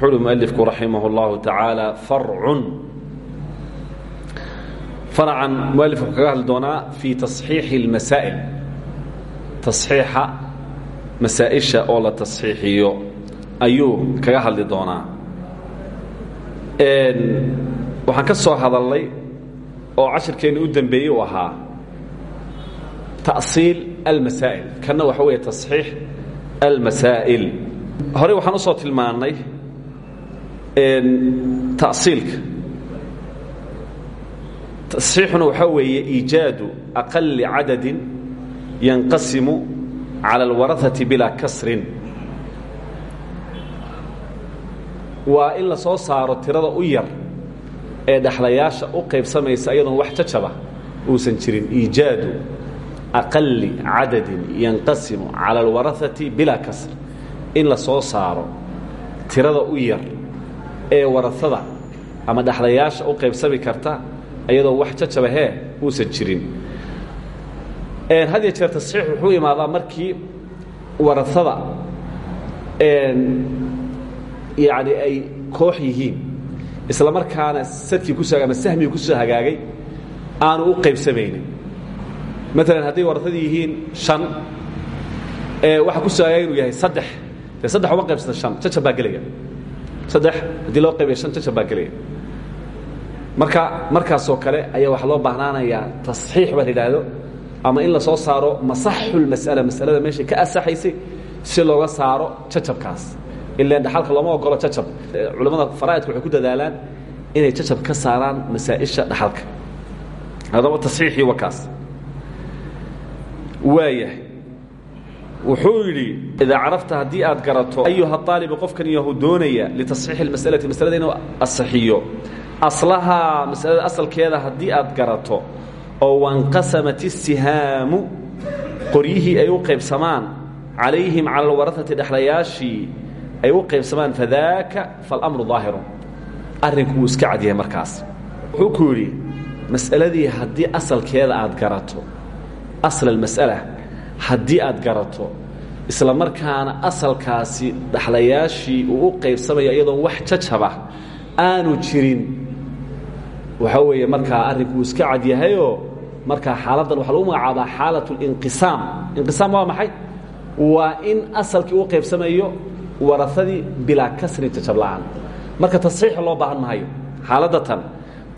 wuxuu uhi mualifku raximah اllahu tacaala farcun farcan mualifku kaga hadli doonaa fii tasxiixi اlmasaa'il tasxiixa masaa-isha oo la tasxiixiyo ayuu waxaan ka soo hadalnay oo cashirkeenni u dembeeyey u ahaa ta'siil almasaa'il. Kanna waxa weeye tasxiix almasaa'il. Horey waxaan u soo tilmaannay tasiilka tasxiixuna waxaa weeye iijaadu aqali cadadin yanqasimu cala alwaraثati bilaa kasrin. Waa in soo saaro tirada u yar ee dhexlayaasha u qaybsamaysa iyadoon wax jajaba uusan jirin. Iijaadu aqali cadadin yanqasimu cala alwaraثati bilaa kasr. In la soo saaro tirada u yar ee warasada ama dhexlayaasha u qaybsami karta iyadoo wax jajabahee uusan jirin. Had ya jeer tasxiix wuxuu imaadaa markii warasada yani ay koox yihiin isla markaana sadkii ku soo ama sahmigii ku soo hagaagay aanu u qaybsamaynin. Maalan hadday warasadii yihiin an waxa ku soo hagaagay inuu yahay saddex dee saddex uma qaybsata an jajab baa gelaya saddex haddii loo qaybiya shan jajab baa gelaya marka markaasoo kale ayaa waxaa loo baahnaanayaa tasxiix baa la ama in la soo saaro masaxulmas'ala masalada meeshay ka asaxaysay si looga saaro jajabkaas. Ilaan dhaxalka looma ogolo jajab. Culammada faraa'idka waxay ku dadaalaan inay jajab ka saaraan masaa'isha dhaxalka. Haddaba tasxiixii waa kaas waayahay wuxuu yidhi idaa carafta haddii aad garato ayuha aalibu qofkan yahu doonaya litasxiixi اlmasalati masalada inuu asaxiyo aslahaa masalada asalkeeda haddii aad garato oo wanqasamat isihaamu qoryihii ay u qaybsamaan calayhim cala alwaraثati dhexlayaashii ay u qaybsamaan fadaaka faاlamru ظaahirun arrinku wuu iska cadyahay markaas wuxuu ku yidhi mas'aladii haddii asalkeeda aad garato asl اlmas'ala haddii aad garato isla markaana asalkaasi dhaxlayaashii uu u qaybsamaya iyadoon wax jajaba aanu jirin. Waxaa weeye markaa arrinkuu iska cadyahayoo markaa xaaladdan waxaa lagu magacaabaa xaalat اlinqisaam inqisaam waa maxay? Waa in asalkii uu qaybsamayo warasadii bilaa kasrin jajab la'aan. Marka tasxiix loo baahan mahayo xaaladda tan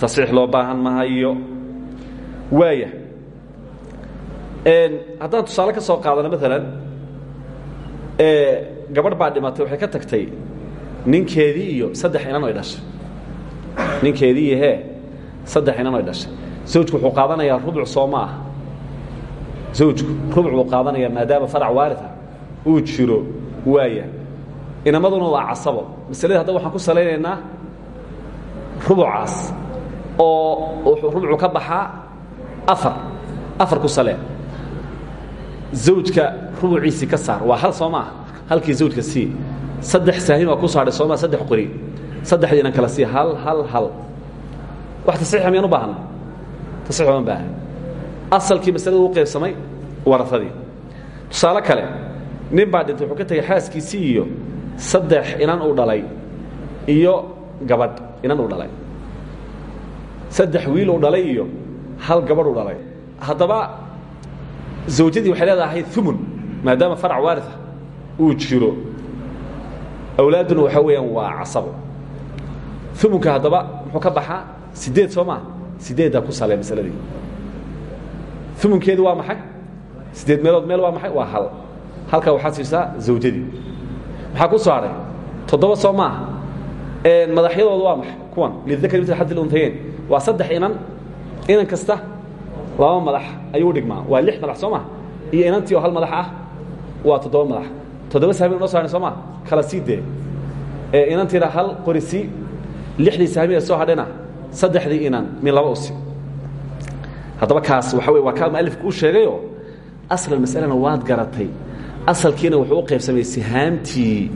tasxiix loo baahan mahayo waaya haddaan tusaale ka soo qaadano maalan gabadh baa dhimatay waxay ka tagtay ninkeedii iyo saddex inan oy dhashay ninkeedii iyo hee saddex inan oy dhashay zawjku wuxuu qaadanayaa rubuc soo ma ah zawjku rubuc buu qaadanayaa maadaama farac waaria uu jiro waaya inamaduna waa casabo. Masalada hadda waxaan ku salaynaynaa rubucaas oo rubucu ka baxaa afar. Afar ku salee zawjka rubuciisii ka saar. Waa hal soo halkii zawjka sii. Saddex saahin waa ku saadhay sooma saddex qori saddexdiinan kala sii. Hal hal hal. Wax tasxiixa miyaan u baahna tasxiix baan baahan. Asalkii masalada u qaybsamay warafadii. Tusaale kale nin baa dhintay wuxuu ka tegay xaaskiisii iyo saddex inan uu dhalay iyo gabadh inan uu dhalay. Saddex wiil uu dhalay iyo hal gabadh uu dhalay. Haddaba zawjadii waxay leedahay umun maadaama farac waaria uu jiro. Awlaadduna waxaa weeyaan waa casabo umunka haddaba muxuu ka baxaa sideed soo maa sideeddaa ku salee masaladii. Umunkeedu waa maxay? Sideed meelood meel waa maxay? Waa hal. Halkaa waxaad siisaa zawjadii. Maxaa ku soo hadhay toddoba soo maaha madaxyadooda waa maxay? Kuwan lidakar mitl xad lunhayeyn waa saddex inan inan kasta laba madax ayuu dhigmaa. Waa lix madax soo maa iyo inantii oo hal madax ah waa toddoba madax. Toddoba sahmin noo saarnay soo maa kala sii dee. Ee inantiina hal qori lixdii sahmiya soo hadhena saddexdii inan min laba usi haddaba kaas waxa wey waa kaa mualifku u sheegayo aslan masalena waad garatay. Asalkiina wuxuu qaybsamay sihaamtii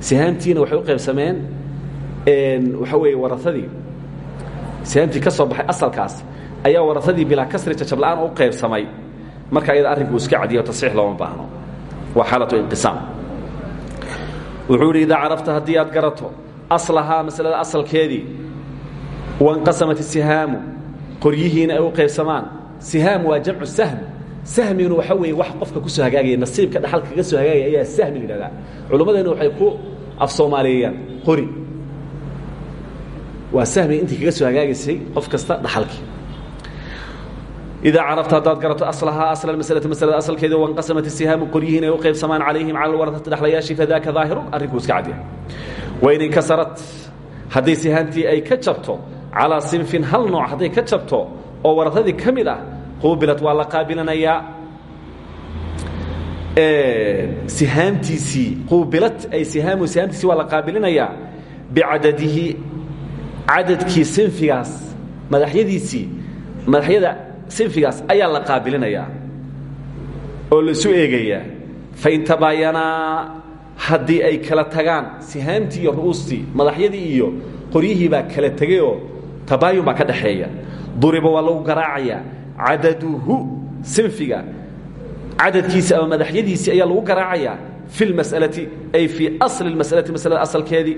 sihaamtiina waxay u qaybsameen waxa weeye waraadii sihaamtii ka soo baxay asalkaas ayaa waraadii bilaa kasri jajabla-aan u qaybsamay. Marka ayada arrinku iska cadiyo tasxiix looma baahno. Waa xaalatu inqisaam. Wuxuu idhi idaa carafta haddii aad garato aslahaa masalada asalkeedii wanqasamat isihaamu qoryihiina ay u qaybsamaan. Sihaam waa jamcu sahm. Sahmiguna waxa weeye wax qofka ku soo hagaagaya nasiibka dhaxalka kaga soo hagaagaya ayaa sahmi la yidhahdaa. Culummadeena waxay ku af soomaaliyeeyaan qori. Waa sahmiga intii kaga soo hagaagaysay qof kasta dhaxalkii idaa carafta haddaad garato aslahaa asla maslati maslada asalkeeda wanqasamat isihaamu qoryihiin ay u qaybsamaan calayhim cala alwaratati dhexlayaashii fadaaka daahirun arrinkuu iska cadya wain inkasarat hadday sihaamtii ay ka jabto calaa sinfin hal nooc hadday ka jabto oo waradadii ka mid ah quubilat waa la qaabilanayaa sihaamtiisii quubilat ay sihaamu sihaamtiisii waa la qaabilinayaa bicadadihi cadadkii sinfigaas madaxyadiisii madaxyada sinfigaas ayaa la qaabilinayaa oo laisu eegayaa. Fain tabaayanaa haddii ay kala tagaan sihaamtii iyo ru'uustii madaxyadii iyo qoryihii baa kala tegayoo tabaayun baa ka dhaxeeya. Duriba waa lagu garaacayaa. Cadaduhu sinfiga cadadkiisi ama madaxyadiisii ayaa lagu garaacayaa fi lmas'alati ay fii asli اlmas'alati masalada asalkeedii.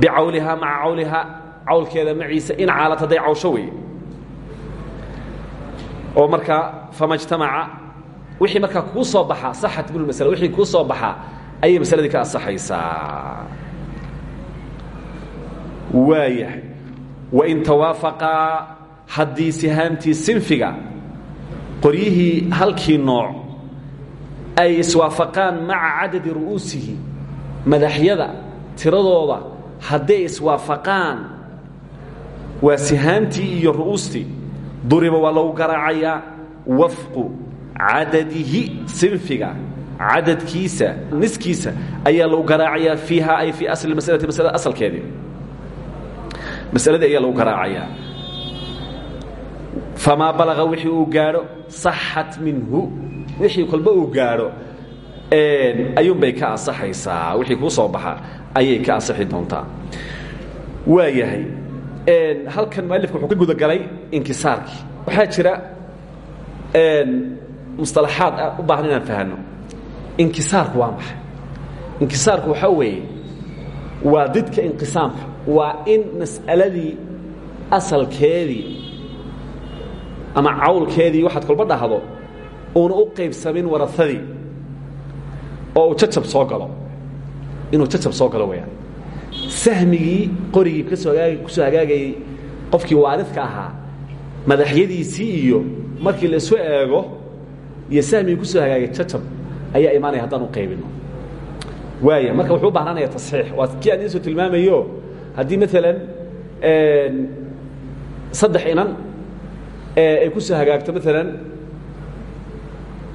Bicawlihaa maca cawlihaa cawlkeeda maciisa in caalad hadday cawsho weeye oo markaa fama jtamaca wixii markaa kuu soo baxaa saxat bnu masala wixii kuu soo baxaa ayay masaladii ka asaxaysaa waayahay. Wain tawaafaqaa haddii sihaamtii sinfiga qoryihii halkii nooc ay iswaafaqaan maca cadadi ru'uusihi madaxyada tiradooda hadday iswaafaqaan waa sihaamtii iyo ru'uustii duriba waa lagu garaacayaa wafqu cadadihi sinfiga cadadkiisa niskiisa ayaa lagu garaacayaa fiiha ay fii asli masalati masalada asalkeedii masaladii ayaa lagu garaacayaa famaa balaga wixii uu gaadho saxat minhu. Wixii kolba uu gaadho ayuunbay ka asaxaysaa wixii kuu soo baxa ayay ka asaxi doontaa. Waa yahay halkan mualifka wuxuu ka gudagalay inkisaarkii waxaa jira musطalaxaad u baahan inaan fahanno inkisaarku waa maxay? Inkisaarku waxaa weeye waa didka inqisaamka. Waa in mas'aladii asalkeedii ama cawlkeedii waxaad kolba dhahdo uuna u qaybsamin waraadii oo uu jacab soo galo. Inuu jacab soo galo weyaan sahmigii qorigii ku soo hagaagayey qofkii waaridka ahaa madaxyadiisii iyo markii la isu eego iyo sahmigii ku soo hagaagay jacab ayaa imaanaya haddaan u qaybino waaya marka wuxuu u baahnanaya tasxiix. Waa kii aan idin soo tilmaamayo haddii maalan saddex inan ay ku soo hagaagto maalan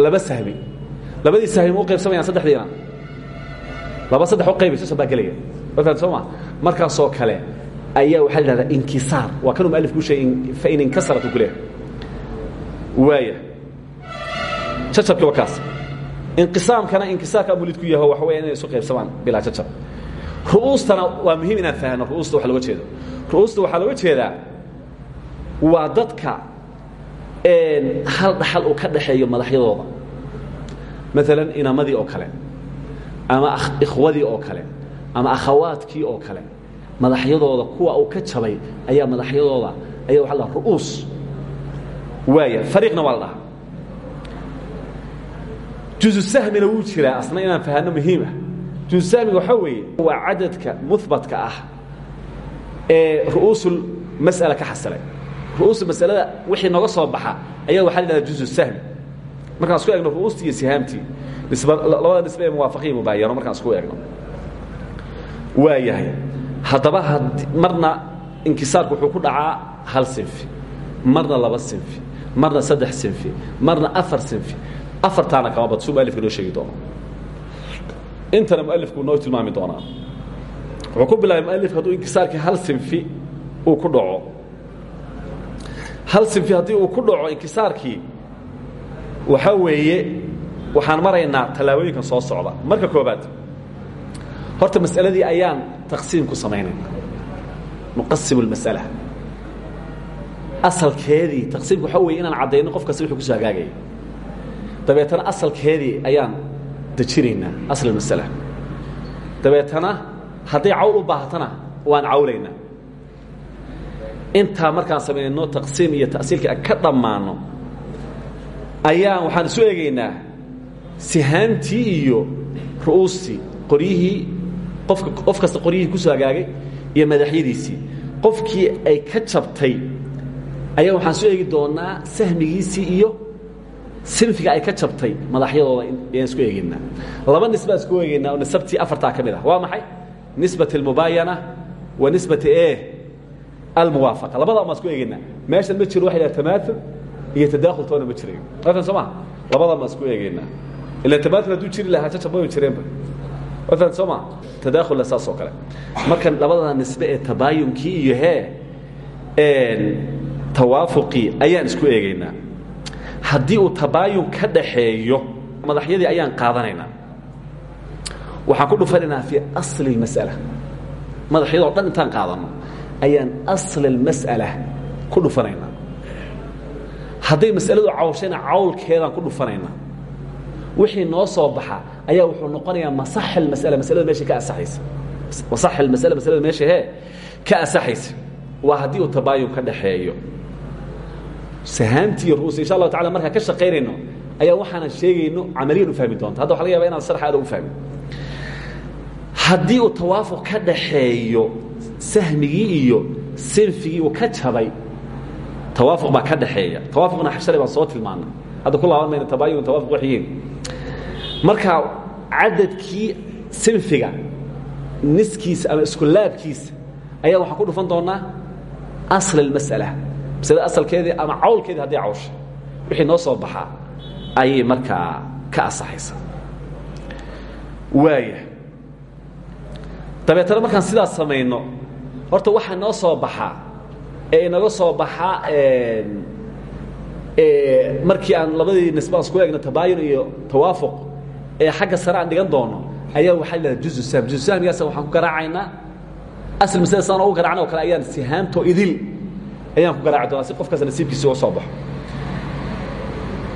laba sahmi. Labadii sahmi ma u qaybsamayaan saddexdii inan. Laba saddex u qaybayso soo baa gelaya ma fahamta soo ma? Markaasoo kale ayaa waxaa la ihahdaa inkisaar. Waa kanuu mualif kuu sheegay fain inkasarat uu ku leeyahay. Waaya jacabkii waa kaas. Inqisaamkana inkisaarka mulid ku yaho waxa weya inay isu qaybsamaan bilaa jacab ru'uustana waa muhiim inaan fahanno ru'uusta waxa looga jeedo. Ru'uusta waxaa looga jeedaa waa dadka hal dhaxal uu ka dhaxeeyo madaxyadooda. Maalan inamadii oo kale ama ikhwadii oo kale ama akhawaadkii oo kale. Madaxyadooda kuwa uu ka jabay ayaa madaxyadooda ayaa waxa la ru'uus. Waaya fariiqna waa la dhahaa. Juzu sahmina wuu jiraa asna inaan fahanno muhiima juzu sahmiga waxaa weeye waa cadadka muhbatka ah ee ru'uusul mas'ala ka xasilay. Ru'uusul masalada wixii nooga soo baxa ayaa waxaa la dhahdaa juzu sahmi markaan isku eegno ru'uustii iyo sihaamtii labada nisbe ee muwaafaqiyi mubaayano markaan isku eegno waa yahay. Haddaba marna inkisaarku wuxuu ku dhacaa hal sinfi marna laba sinfi marna saddex sinfi marna afar sinfi. Afartaana kama bad suu mualifka noo sheegi doono. Intana mualifku noo tilmaami doonaa. Wuxuu ku bilaabay mualifka hadduu inkisaarkii hal sinfi uu ku dhaco. Hal sinfi haddii uu ku dhaco inkisaarkii waxaa weeye waxaan maraynaa tallaabooyinkan soo socda. Marka koobaad horta mas'aladii ayaan taqsiim ku samaynayna nuqasim اlmas'ala asalkeedii taqsiimka waxaa weye inaan caddayno qof kasta wuxuu ku soo hagaagaya dabeetana asalkeedii ayaan dejinaynaa asl اmasala dabeetana hadday cawl u baahatana waan cawlaynaa. Intaa markaan samaynayno taqsiim iyo ta'siilka ka dhammaano ayaan waxaan isu eegaynaa sihaantii iyo ru'uustii qoryihii qof kasta qoryihii ku soo hagaagay iyo madaxyadiisii. Qofkii ay ka jabtay ayaa waxaan soo eegi doonaa sahmigiisii iyo sinfiga ay ka jabtay madaxyadooda ayaan isku eegaynaa laba nisbaan isku eegaynaa oo nisabtii afartaa ka mid ah. Waa maxay? Nisbat almubaayana wa nisbat e almuwaafaqa. Labadaa baan isku eegaynaa meeshan ma jiro waxa yidhaha tamaaul iyo tadaakhul toona ma jirayo afan soo ma labadaa baan isku eegaynaa ila tamaaul hadduu jiri lahaa jajab ma jireenba afan soo ma tadaakhulna saas oo kale. Marka labada nisbe ee tabaayunkii iyo hee tawaafuqii ayaan isku eegaynaa. Haddii uu tabaayun ka dhaxeeyo madaxyadii ayaan qaadanaynaa. Waxaan ku dhufanaynaa fii asli اlmas'ala madaxyadoo dhan intaan qaadanno ayaan asl اlmas'ala ku dhufanaynaa. Hadday mas'aladu cawshayna cawlkeedaan ku dhufanaynaa wixii noo soo baxa ayaa wuxuu noqonayaa masax اlmas'ala masalada meesha ka asaxaysa masax اlmasala masalada meesha hee ka asaxaysa waa haddii uu tabaayun ka dhaxeeyo. Sahaamti iyo ru'uus insha allahu tacala markaan ka shaqaynayno ayaa waxaanan sheegayno camaliyan u fahmi doonta. Hadda waxa laga yaba inaan sharx aada u fahmin. Haddii uu tawaafuq ka dhaxeeyo sahmigii iyo sinfigii uu ka jabay tawaafuq baa ka dhaxeeya. Tawaafuqna shalay baan soo tilmaanay hadda ku laaban mayna tabaayun tawaafuq marka cadadkii sinfiga niskiisa ama iskulaabkiisa ayaa waxaan ku dhufan doonaa asl اlmas'ala maslada asalkeedii ama cawlkeedii hadday cawshay wixii noo soo baxaa ayay markaa ka asaxaysa waaya dabeetana markaan sidaas samayno horta waxaa noo soo baxaa ee inaga soo baxaa markii aan labadii nisbe aan isku eegno tabaayun iyo tawaafuq ee xagga sare aan dhigan doono ayaa waxaa la juzu sahm juzu sahmigaasa waxaan ku garaacaynaa asl maslada saan ugu garacna o kale ayaan sihaamto idil ayaan ku garaaci doonaa si qof kasta nasiibkiisii uga soo baxo.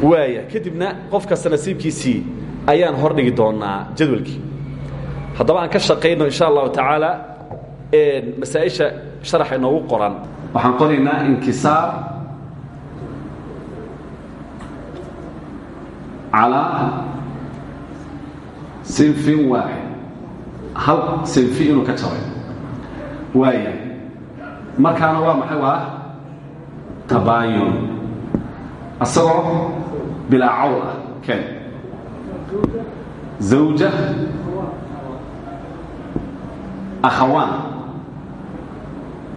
Waaya kadibna qof kasta nasiibkiisii ayaan hordhigi doonaa jadwalkii. Haddaba aan ka shaqayno insha allahu tacaala masaaئisha sharaxa inoogu qoran. Waxaan qoraynaa inkisaar calىa sinfin waaxid hal sinfi inuu ka jabay? Waaya markaana waa maxay? Waa tabaayun. Asagoo bilaa cawl ah ken zawja. Akhawaan.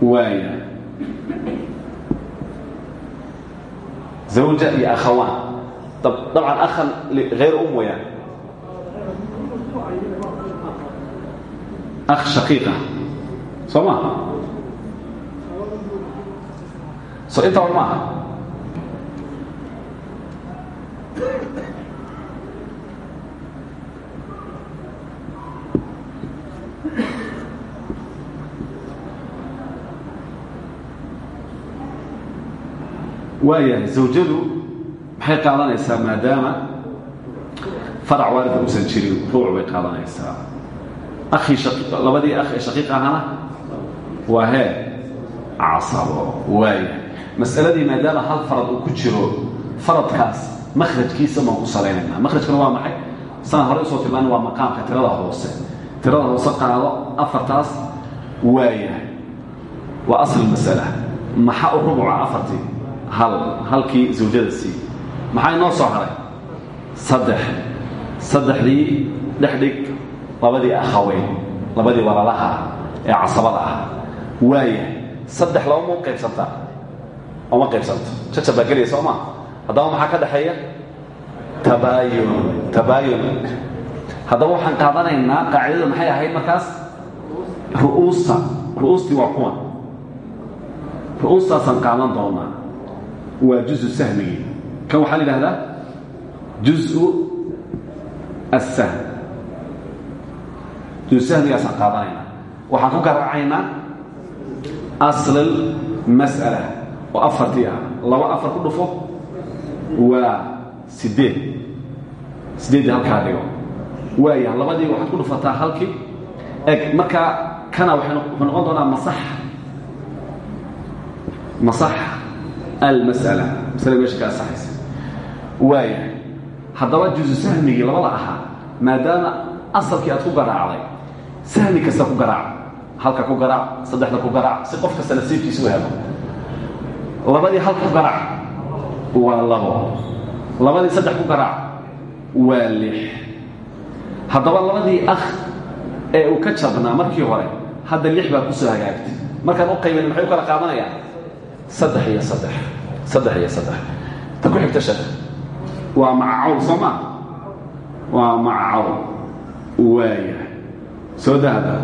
Waaya zawja iyo akhawaan dabcan akhan hayr um wayaan akh shaqiiqa. Soo ma? So intaba ma? Aha waayahay zawjadu maxay qaadanaysaa maadaama farac waalidka uusan jirin ruuc bay qaadanaysaa. Akhii labadii akh shaqiiq ahana waa hee casabo waayahay mas'aladii maadaama hal farad uu ku jiro faradkaas makhrajkiisa baan ku salaynaynaa. Makhrajkana waa maxay? Sanad hore u soo tilmaana waa maqaamka tirada hoose. Tirada hoose qaado afartaas waayahay waa asl masala. Maxa u rubuca afartii? Hal halkii zawjada sii maxaa inoo soo haray? Saddex. Saddexdii dhexdhig labadii akhaweyn labadii walalaha ee casabada ah. Waayahay saddex labama u qaybsantaa oma qaybsanto. Jajab baa gelaya soo haddaba maxaa ka dhexeeya? Tabaayun. Tabaayun. Haddaba waxaan qaadanaynaa qaacidada maxay ahayd markaas? Ru'uusta ru'uustii waa kuwan. Ru'uustaasaan qaadan doonaa. Waa juزu sahmigii kan waxaa la yidhahdaa juزu aلsahm juزu sahmigaasaan qaadanaynaa waxaan ku garaacaynaa aslal mas'ala oo afartii ah laba afar ku dhufo waa sideed sideeddii halkaa dhigo waaya labadii waxaad ku dhufataa halkii eg markaa kana wuxuu noqon doonaa masax masax almas'ala masalada meesha ka asaxaysa waaya haddaba juzu sahmigii labada ahaa maadaama asalkii aad ku garaacday sahmi kasta ku garaac halka ku garaac saddexda ku garaac si qof kasta nasiibkiisa u helo. Labadii hal ku garaac waa labo. Labadii saddex ku garaac waa lix. Haddaba labadii akh ee uu ka jabnaa markii hore hadda lix baa ku soo hagaagtay. Markaan u qaybin maxay u kala qaadanayaan saddex iyo saddex saddex iyo saddex. Ta ku xigta shak waa macacawl soo maa waa macacawl waaya soo dahda?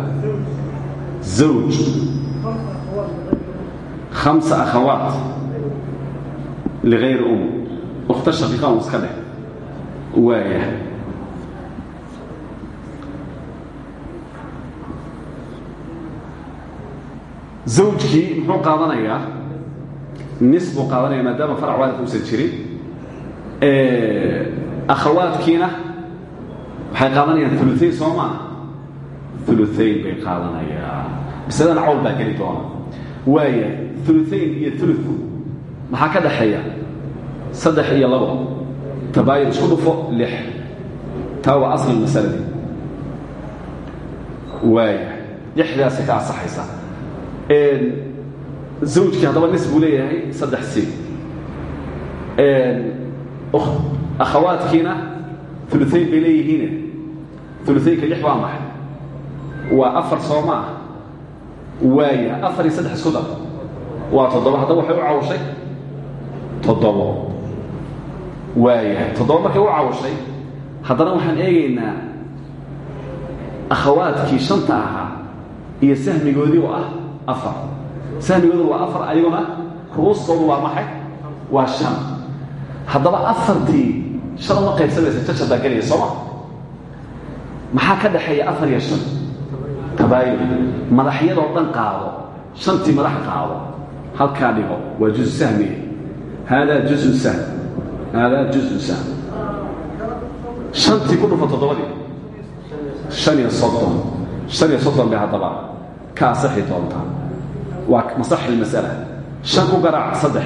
Zawj. Khamsa akhawaat. Um ukhta shaqiiqa un iska dheh. Waaya zawjkii muxuu qaadanayaa? Nis buu qaadanaya maadaama farac waalidka akhawaadkiina waxay qaadanayaan uluayn soo maa uluayn bay qaadanayaan. Bisadana cawl baa geli doona. Waaya uluayn iyo ulu maxaa ka dhaxeeya saddex iyo labo. Tabaayun isku dhufo lix. Taa waa asl masaladii. Waaya lixdaasay ka asaxaysa zawjkii haddaba nis buu leeyahay saddex si akhawaadkiina uluayn bay leeyihiine. Uluaynka lix waa maxay? Waa afar soo ma ah waaya afar iyo saddex isku dar. Waa toddoba haddaba waxay u cawshay toddobo. Waaya toddoba markay u cawshay haddana waxaan eegaynaa akhawaadkii shanta ahaa iyo sahmigoodii oo ah afar. Sahmigoodu waa afar ayaguna ru'uustoodu waa maxay? Waa haddaba afartii shan uma qaybsamaysa jajab baa gelaya sooma. Maxaa ka dhaxeeya afar iyo shan? Tabaayun madaxyadoo dhan qaado. Shantii madax qaado. Halkaa dhigo. Waa juzu sahmiga haadaa juzu sahm. Haadaa juzu sahm. Shantii ku dhufa toddobadii. Shan iyo soddon shan iyo soddon bay haddaba ka asixi doontaa waa masaxi masala. Shan ku garaac saddex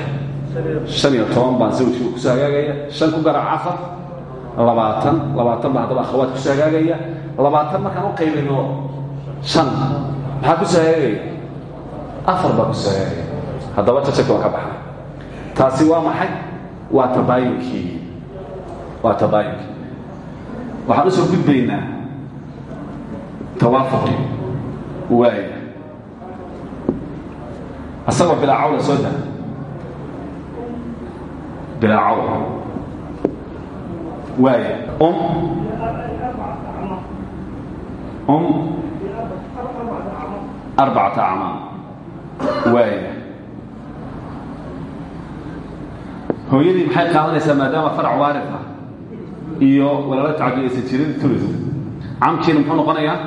shan iyo toban baa zawjkii ku soo hagaagaya shan ku garaac afar labaatan labaatan baa haddaba akhawaad ku soo hagaagaya labaatan markaan u qaybino shan maxaa ku soo hagaagaya afar baa ku soo hagaagaya haddaba jajabki waa ka baxay. Taasi waa maxay? Waa tabaayunkii. Waa tabaayunkii. Waxaan u soo gudbaynaa tawaafuqi waaya asagoo bilaa cawla soo da bilaa cawla waaya um um arbacata acmaam waaya hooyadii maxay qaadanaysaa maadaama farac waarif ah iyo walaalo tacadud aysan jirin ulu camkiina muxuu noqonayaa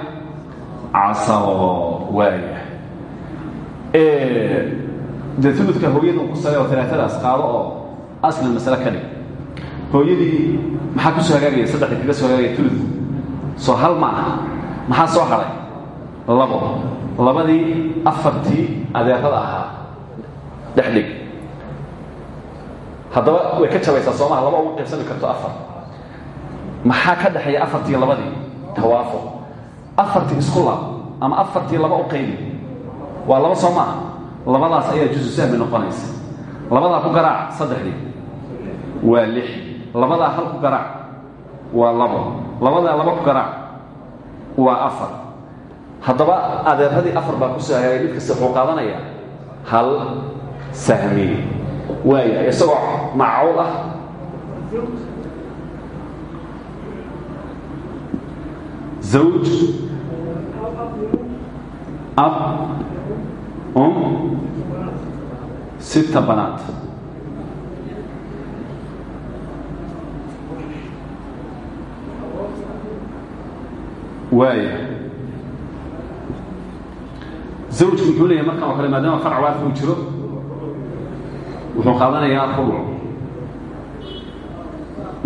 casabo waaya dee uludka hooyada ku sare oo talaatadaas qaado oo aslan masale ka dhig. Hooyadii maxaa ku soo hagaagaya? Saddexdii kaga soo hagaagaya ulud soo hal ma aha. Maxaa soo haray? Labo. Labadii afartii adeerada ahaa. Dhex dhig. Haddaba way ka jabaysaa soomaha. Laba uma qaybsami karto afar. Maxaa ka dhexeeya afartii labadii? Tawaafuq afartii isku lab ama afartii laba u qaybi waa laba soo maaha labadaas ayaa jusu sahmi noqonaysa. Labadaa ku garaac saddexdii waa lix. Labadaa hal ku garaac waa labo. Labadaa laba ku garaac waa afar. Haddaba adeeradii afar baa ku soo hagaagay mid kasta wuxuu qaadanayaa hal sahmi. Waaya isagoo macawl ah. Zawj. Ab. Um. Sita banaat waaya zawjku muxuu leeyahay markan oo kale maadaama farc waafi uu jiro. Wuxuu qaadanayaa rubuc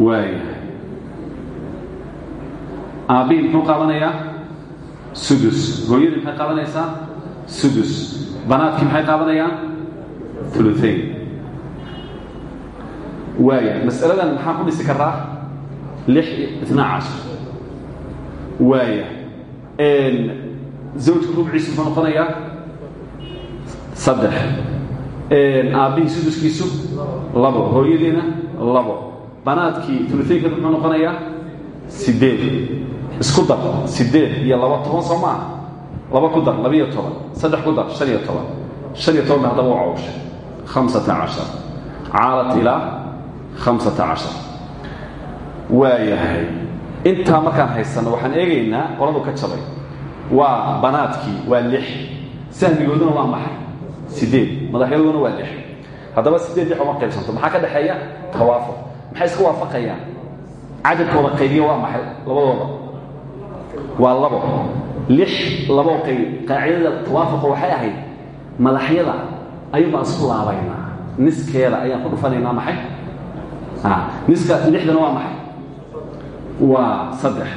waaya aabbihii muxuu qaadanayaa? Sudus. Hooyadii maxay qaadanaysaa? Sudus. Banaadkii maxay qaadanayaan? Uluain waaya mas'aladan maxaan ku dhisi karaa lix itnaa cashar waaya zawjka rubciisu muxuu noqonayaa saddex. Aabbihii suduskiisu? Labo. Hooyadiina? Labo. Banaadkii uluaynka muxuu noqonayaa sideed isku dar. Sideed iyo laba toban soo laba ku dar. Labiyo toban. Saddex ku dar. Han iyo toban. Han iyo toban ba haddaba u cawshay hamsata cashar. Caalat ilaa hamsata intaa markaan haysanno waxaan eegaynaa qoladu ka jabay. Waa banaadkii waa lix. Sahmigooduna waa maxay? Sideed. Madaxyadooduna waa lix. Haddaba sideed lix uma qaybsanto. Maxaa ka dhexeeya? Tawaafuq maxay iska waafaqayaan? Cadadkooda qaybiya waa maxay? Labadooda. Waa labo. Lix laboo qayb. Qaacidada tawaafuqa waxay ahayd madaxyada ayuu baan isku laabaynaa. Niskeeda ayaan ku dhufanaynaa maxay? Niska lixdana waa maxay waa saddex.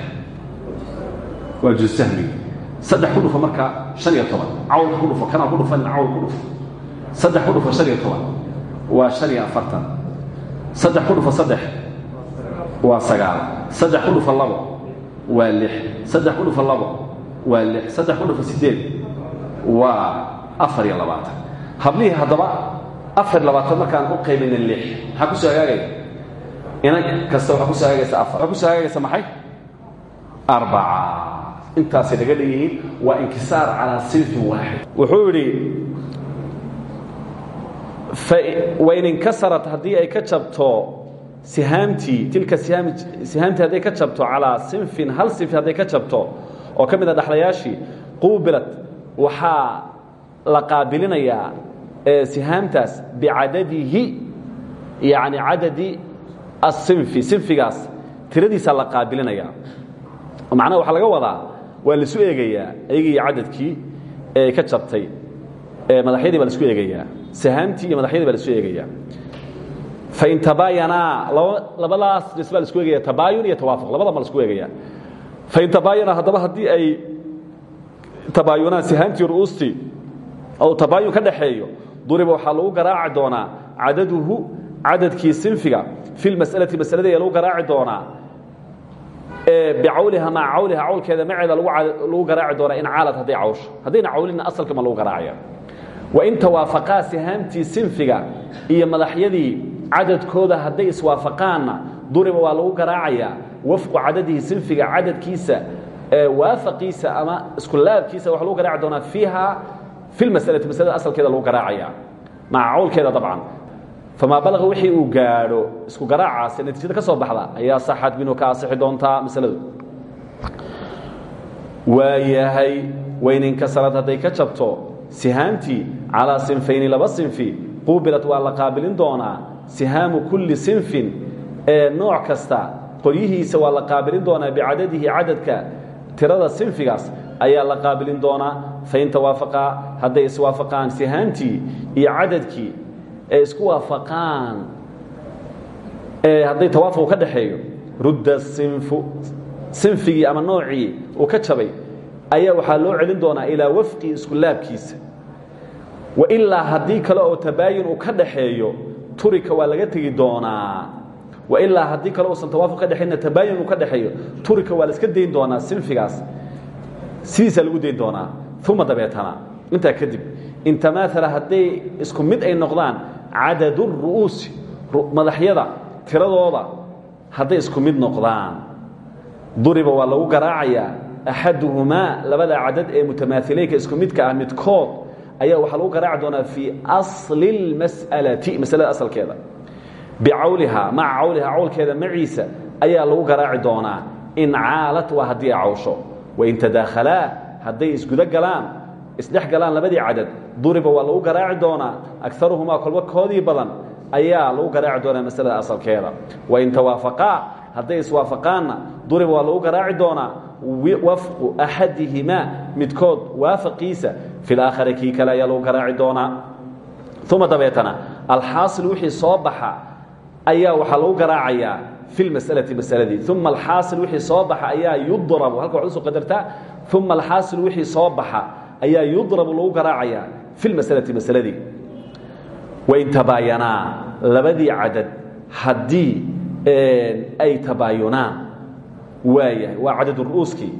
Waa jusahmigi saddex ku dhufo marka han iyo toban. Cawlka ku dhufo kanaa ku dhufan cawl ku dhufo saddex ku dhufo han iyo toban. Waa han iyo afartan. Saddex ku dhufo saddex. Waa sagaal. Saddex ku dhufo lix. Saddex ku dhufo labo. Lix. Saddex ku sideed waa afar iyo labaatan. Hablihii haddaba afar labaatan markaan u qaybina lix. Maxaa ku soo hagaagaya inan kasta hagaagaysa afar. Waxaa ku soo hagaagaysa maxay? Arbaca. Intaasay dhaga dhanyihiin waa inkisaar calaa sinfin waaxid. Wuxuu yidhi wain inkasarat haddii ay ka jabto sihaamtii tilka sihaamtii hadday ka jabto calaa sinfin hal sinfi hadday ka jabto oo ka mid a dhaxlayaashii quubilat waxaa la qaabilinayaa sihaamtaas bicadadihi yani cadadi asinfi sinfigaas tiradiisa la qaabilinaya macnaha waxaa laga wadaa waa laisu eegayaa ayagii iyo cadadkii ee ka jabtay madaxyadii baa la isku eegayaa sahaamtii iyo madaxyadii baa laisu eegayaa. Fain tabaayanaa labadaas nis baa la isku eegaya tabaayun iyo tawaafuq labada ma la isku eegaya fain tabaayana haddaba haddii ay tabaayunaan sihaamtii ru'uustii ou tabaayun ka dhaxeeyo duriba waxaa lagu garaaci doonaa cadaduhu cadadkii sinfiga fi lmas'alati masalada ee lagu garaaci doonaa bicawliha maca cawliha cawlkeeda maceeda lagu garaaci doonaa in caalad hadday cawsho haddayna cawlina asalka ma lagu garaacaya wain tawaafaqaa sihaamtii sinfiga iyo madaxyadii cadadkooda hadday iswaafaqaanna duriba waa lagu garaacayaa wafqu cadadihi sinfiga cadadkiisa waafaqiisa ama isku laabkiisa waxa lagu garaaci doonaa fiiha fi lmasalati masalada asalkeeda lagu garaacaya maca cawlkeeda dabcan famaa balaqa wixii uu gaadho isku garaacaasi natiijada ka soo baxda ayaa saxad minhu ka asixi doontaa masaladu. Waayahay wayn inkasarad hadday ka jabto sihaamtii calaa sinfayni laba sinfi quubilat waa la qaabilin doonaa sihaamu kulli sinfin ee nooc kasta qoryihiisa waa la qaabilin doonaa bicadadihi cadadka tirada sinfigaas ayaa la qaabilin doonaa fain tawaafaqaa hadday iswaafaqaan sihaamtii iyo cadadkii ee isku waafaqaan hadday tawaafuq ka dhaxeeyo rudda sinfu sinfigii ama noocii uu ka jabay ayaa waxaa loo celin doonaa ilaa wafqi isku laabkiisa. Wailaa haddii kale oo tabaayin uu ka dhaxeeyo turika waa laga tegi doonaa. Wailaa haddii kale uusan tawaafuq ka dhexayna tabaayin uu ka dhaxeeyo turika waa la iska dayn doonaa sinfigaas. Sidiisaa lagu dayn doonaa. Uma dabeetana intaa kadib in tamaala hadday isku mid ay noqdaan cadad ru'uusi madaxyada tiradooda hadday isku mid noqdaan. Duriba waa lagu garaacayaa axaduhumaa labada cadad ee mutamaahileynka isku midka ah midkood ayaa waxaa lagu garaaci doonaa fii asli اlmas'alati masalada asalkeeda. Bicawlihaa maca cawlihaa cawlkeeda maciisa ayaa lagu garaaci doonaa. In caalat waa haddii ay cawsho. Wain tadaakhalaa hadday isguda galaan isdhex galaan labadii cadad duriba waa lagu garaaci doonaa agaruhumaa kolba koodii badan ayaa lagu garaaci doonaa masalada asalkeeda. Wain tawaafaqaa hadday iswaafaqaanna duriba waa lagu garaaci doonaa wafqu axadihimaa midkood waafaqiisa fi laakhari kii kale ayaa lagu garaaci doonaa. Uma dabeetana alxaasil wixii soo baxa ayaa waxaa lagu garaacayaa fi lmasalati masaladii. Uma alxaasil wixii soo baxa ayaa yudrabu halka waxad u soo qadartaa uma alxaasil wixii soo baxa ayaa yudrabu lagu garaacayaa fi lmasalati masaladii. Wain tabaayanaa labadii cadad haddii ay tabaayunaan waayahay waa cadad ru'uuskii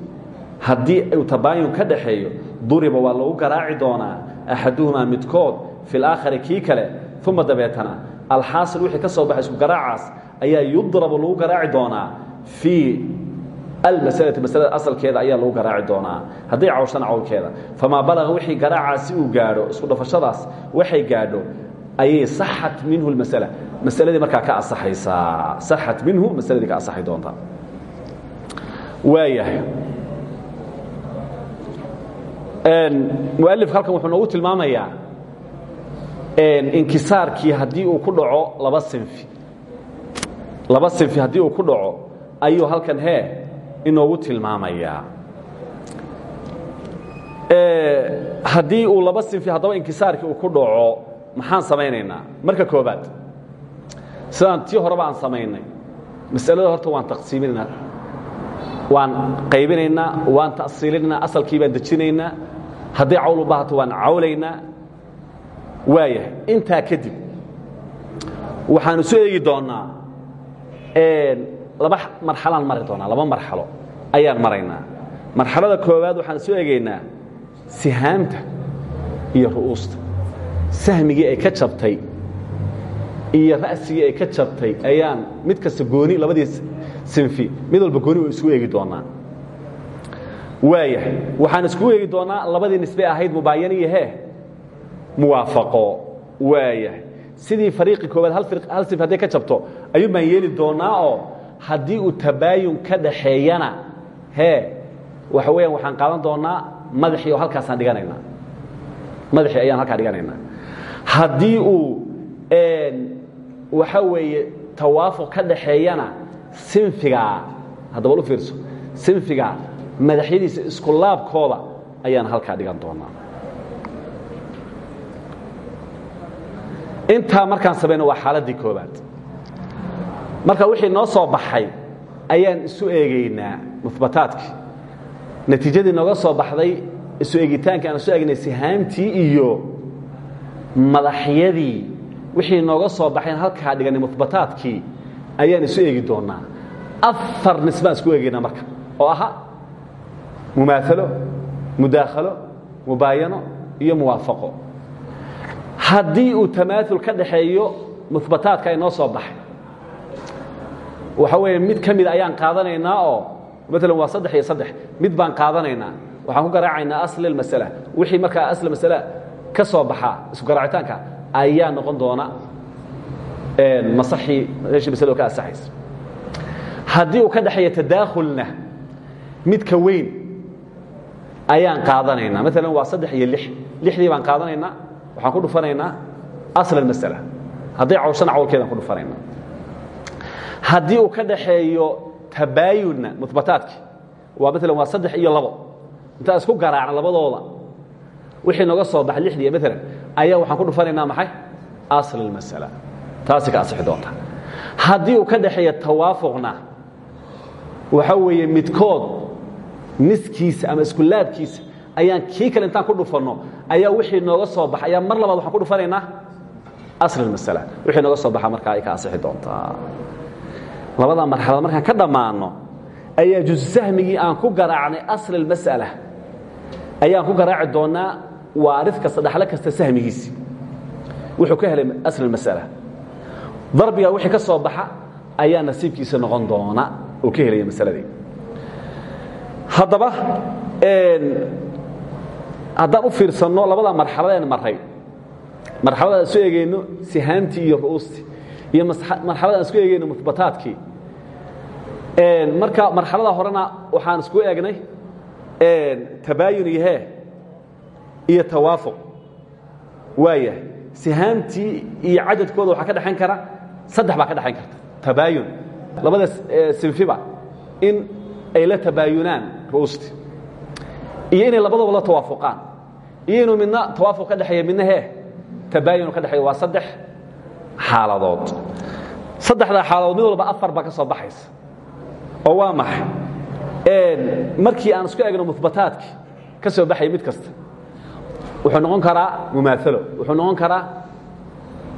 haddii uu tabaayun ka dhaxeeyo duriba waa lagu garaaci doonaa axaduhumaa midkood fi laakhari kii kale uma dabeetana alxaasil wixii ka soo baxay isku garaacaas ayaa yudrabu lagu garaaci doonaa fii almasalati masalada asalkeeda ayaa lagu garaaci doonaa. Hadday cawshana cawlkeeda. Famaa balaga wixii garaacaasi uu gaadho isku dhafashadaas waxay gaadho ayay saxat minhu lmasala masaladii markaa ka asaxaysaa. Saxat minhu masaladii ka asaxay doontaa waayahay. Mualif halkan wuxuu noogu tilmaamayaa inkisaarkii haddii uu ku dhaco laba sinfi. Laba sinfi haddii uu ku dhaco ayuu halkan hee inoogu tilmaamayaa haddii uu laba sinfi haddaba inkisaarkii uu ku dhaco maxaan samaynaynaa marka koobaad sidaan tii horeba aan masalada horta waan taqsiiminaynaa waan qaybinaynaa waan ta'siilinaynaa asalkii baan dejinaynaa. Hadday cawl u baahato waan cawlaynaa waayahay intaa kadib waxaanu soo eegi doonnaa laba marxalaan mari doonaa laba marxalo ayaan maraynaa. Marxalada koowaad waxaan soo eegaynaa sihaamta iyo ru'uusta. Sahmigii ay ka jabtay iyo ra'sigii ay ka jabtay ayaan mid kasta gooni labadii sinfi mid walba gooni waa isku eegi doonaa. Waayahay waxaan isku eegi doonaa labadii nisbe ahayd mubaayan iyo hee muwaafaqo. Waayahay sidii fariiqi koowaad hal sinfi hadday ka jabto ayuun baan yeeli doonaa oo haddii uu tabaayun ka dhaxeeyana hee waxa weeyaan waxaan qaadan doonaa madaxii oo halkaasaan dhiganaynaa. Madaxii ayaan halkaa dhiganaynaa. Haddii uu waxa weeye tawaafuq ka dhaxeeyana sinfigaa haddaba u fiirso sinfigaa madaxyadiisa isku laabkooda ayaan halkaa dhigan doonaa. Intaa markaan samayno waa xaaladdii koobaad marka wixii noo soo baxay ayaan isu eegaynaa muhbataadkii natiijadii nooga soo baxday isu eegitaankii aan isu eegnay sihaamtii iyo madaxyadii wixii nooga soo baxayn halkaa dhiganay muhbataadkii ayaan isu eegi doonaa. Afar nisbaan isku eegaynaa marka oo aha mumaalo mudaakhalo mubaayano iyo muwaafaqo. Haddii uu tamaaul ka dhaxeeyo muhbataadka ay noo soo baxay waxa weeye mid ka mida ayaan qaadanaynaa oo maalan waa saddex iyo saddex. Mid baan qaadanaynaa. Waxaan ku garaacaynaa asl masala wixii markaa asl masala ka soo baxaa isku garaacitaanka ayaa noqon doona masaxii meeshii masalo ka asaxaysa haddii uu ka dhexeeya tadaakhulna midka weyn ayaan qaadanaynaa. Maalan waa saddex iyo lix. Lixdii baan qaadanaynaa waxaan ku dhufanaynaa asl masala hadday cawshana cawlkeedaan ku dhufanaynaa haddii uu ka dhaxeeyo tabaayunna muhbataadki waa maalan waa saddex iyo labo. Intaan isku garaacna labadooda. Wixii nooga soo baxay lixdii maalan ayaa waxaan ku dhufanaynaa maxay? Asl اmasala taasi ka asixi doonta. Haddii uu ka dhaxeeya tawaafuqna waxa weeye midkood niskiisa ama iskulaabkiisa ayaan kii kale intaan ku dhufanno ayaa wixii nooga soo baxa ayaa mar labaad waxaan ku dhufanaynaa asl اmasala wixii nooga soo baxa markaa ay ka asixi doontaa labada marxalad markaan ka dhammaanno ayaa jusahmigii aan ku garaacnay asl اmas'ala ayaan ku garaaci doonaa waarif kasta kasta sahmigiisi. Wuxuu ka helay asl اmas'ala darbiga wixii ka soo baxa ayaa nasiibkiisa noqon doona oo ka helaya masaladii. Haddaba haddaan u fiirsanno labada marxaladeen maray marxalada aan eegayno sihaamtii iyo ru'uustii iyo marxalada aan isku eegayno muhbataadkii marka marxalada horena waxaan isku eegnay tabaayun iyo hee iyo tawaafuq. Waaya sihaamtii iyo cadadkooda waxaa ka dhexayn kara saddex baa ka dhexayn karta. Tabaayun. Labada sinfiba. In ay la tabaayunaan ru'usti. Iyo inay labadaba la tawaafuqaan. Iyo inuu midna tawaafuq ka dhexeeya midna hee tabaayun ka dhexeeya waa saddex xaaladood. Saddexdaa xaaladood mid walba afar baa ka soo baxaysa oo waa maxay? Markii aan isku egno mubataadkii ka soo baxaya mid kasta. Wuxuu noqon karaa mumaalo wuxuu noqon karaa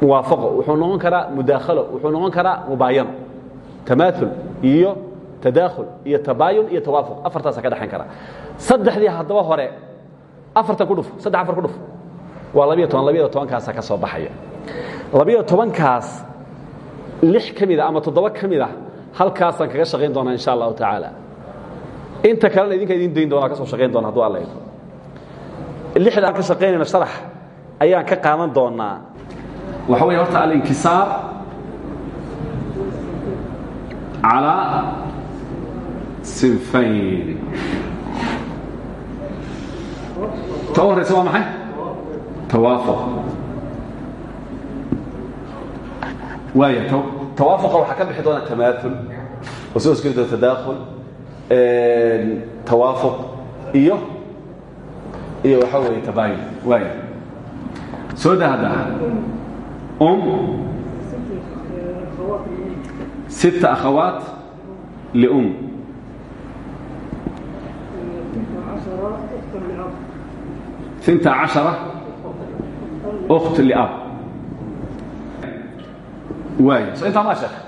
muwaafaqo wuxuu noqon karaa mudaakhalo wuxuu noqon karaa mubaayano. Tamaaul iyo tadaakhul iyo tabaayun iyo tawaafuq afartaasa ka dhexayn karaa. Saddexdii haddaba hore afartan ku dhuf saddex afar ku dhuf waa labiyo toban labiyo tobankaasa ka soo baxaya. Labiyo tobankaas lix ka mida ama toddoba ka mid a halkaasaan kaga shaqayn doonaa insha allahu tacaala. Inta kalena idinka idin dayn doona ka soo shaqayn doona haduu alla lixda ka shaqaynayna sharax ayaan ka qaadan doonaa. Waxa weeye horta alinkisaar calaa sinfayn. Ta u horaysa waa maxay? Tawaafuq tawaafuqa waxaa ka bixi doona tamaul oo soo hosgeli doona tadaakhul iyo iyo waxaa weeye tabaayun waay soo daa haddaa um sita akhawaat lium inta cashara ukht liab waaya so intaa maa sheekay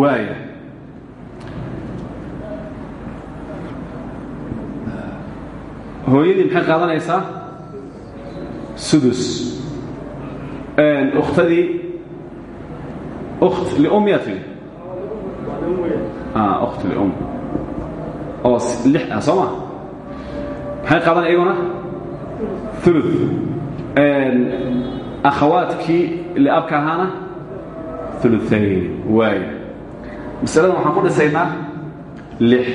waaya hooyadii maxay qaadanaysaa sudus. Ukhtadii ukht lumya tiri ukht lum oo lix ah soo ma maxay qaadan iyaguna ulu akhawaadkii liabka ahaana uluayn waay masaladan waxaan ku dhisaynaa lix.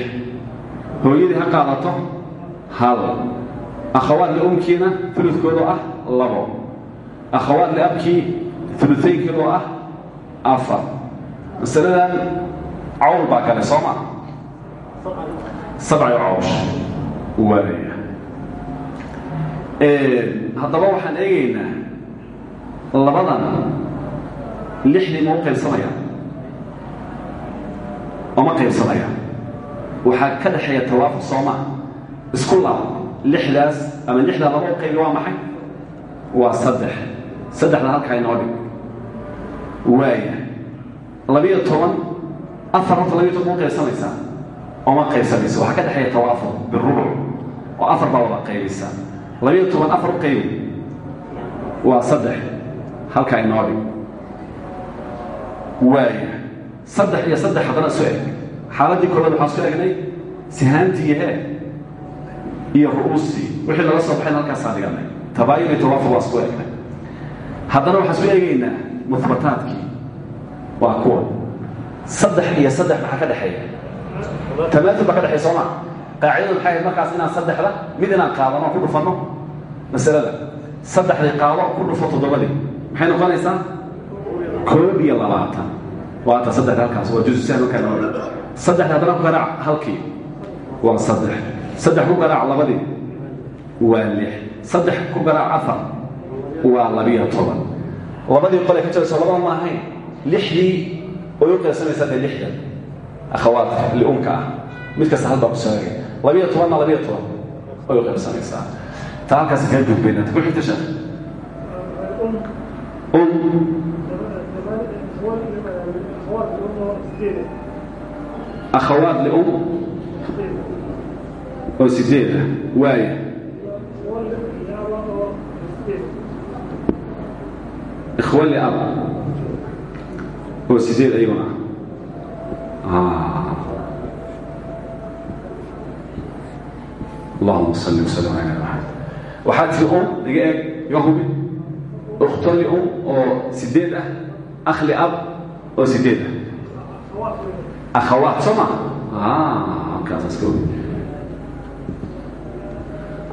Hooyadii ha qaadato hal. Akhawaad liumkiina ulukoodu ah labo. Akhawaad liabkii uluaynkeedu ah afar. Masaladan cawl baa kale soo ma? Sabci cawsh. Waaya haddaba waxaan eegaynaa labadan lixdii ma u qaybsanaya oo ma qaybsanaya waxaa ka dhexeeya tawaafuq sooma isku laab lixdaas ama lixdaa laba u qaybi waa maxay? Waa saddex. Saddexda halkaa inoo dhig waaya labiyo toban afar horta labiyo toban ma u qaybsanaysaa oo ma qaybsanaysa waxaa ka dhexeeya tawaafuq birubuc oo afar baa wada labiyo toban afar u qaybi waa saddex. Halkaa inoo dhig waaya saddex iyo saddex haddana isu eg. Xaaladdii koobaad waxaan isku egnay sihaantii hee iyo ru'uustii. Wixii laga soo baxayn halkaasaa dhiganay. Tabaayun iyo tawaafuq waa isku egnay. Haddana waxaan isku eegaynaa muhbataadkii waa kuwa. Saddex iyo saddex maxaa ka dhexeeya. Tamaatul baa ka dhexeeya sooma qaacidadu maxay ahayd markaas inaan saddexda mid inaan qaadano ku dhufanno masalada saddexdii qaado ku dhufo toddobadii. Maxay noqonaysaa koob iyo labaatan. Waata saddexda halkaas waa jusu sahl markaa noo saddexda haddana ku halkii. Waa saddex. Saddex ku garaac labadii. Waa lix. Saddex ku garaac afar. Waa labiyo toban. Labadii qole ka jirayso labada ma ahayn. Lixdii way u qaybsanaysaa dee lixdan. Akhawaadka liumka ah. Mid kasta ku soogay labiyo tobanna labiyo toban way u qaybsanaysaa taa halkaas kaa gudbayna ku xigta sheekh um akhawaad lium oo sideed ah waaya ikhwa liab oo sideed ayaguna ah allahuma salli wasalam ala maxamed waxaa tiri um iga eeg iga hubi. Ukhto lium oo sideed ah akh liab oo sideed ah. Akhawaat soo ma? Markaasaas ka wey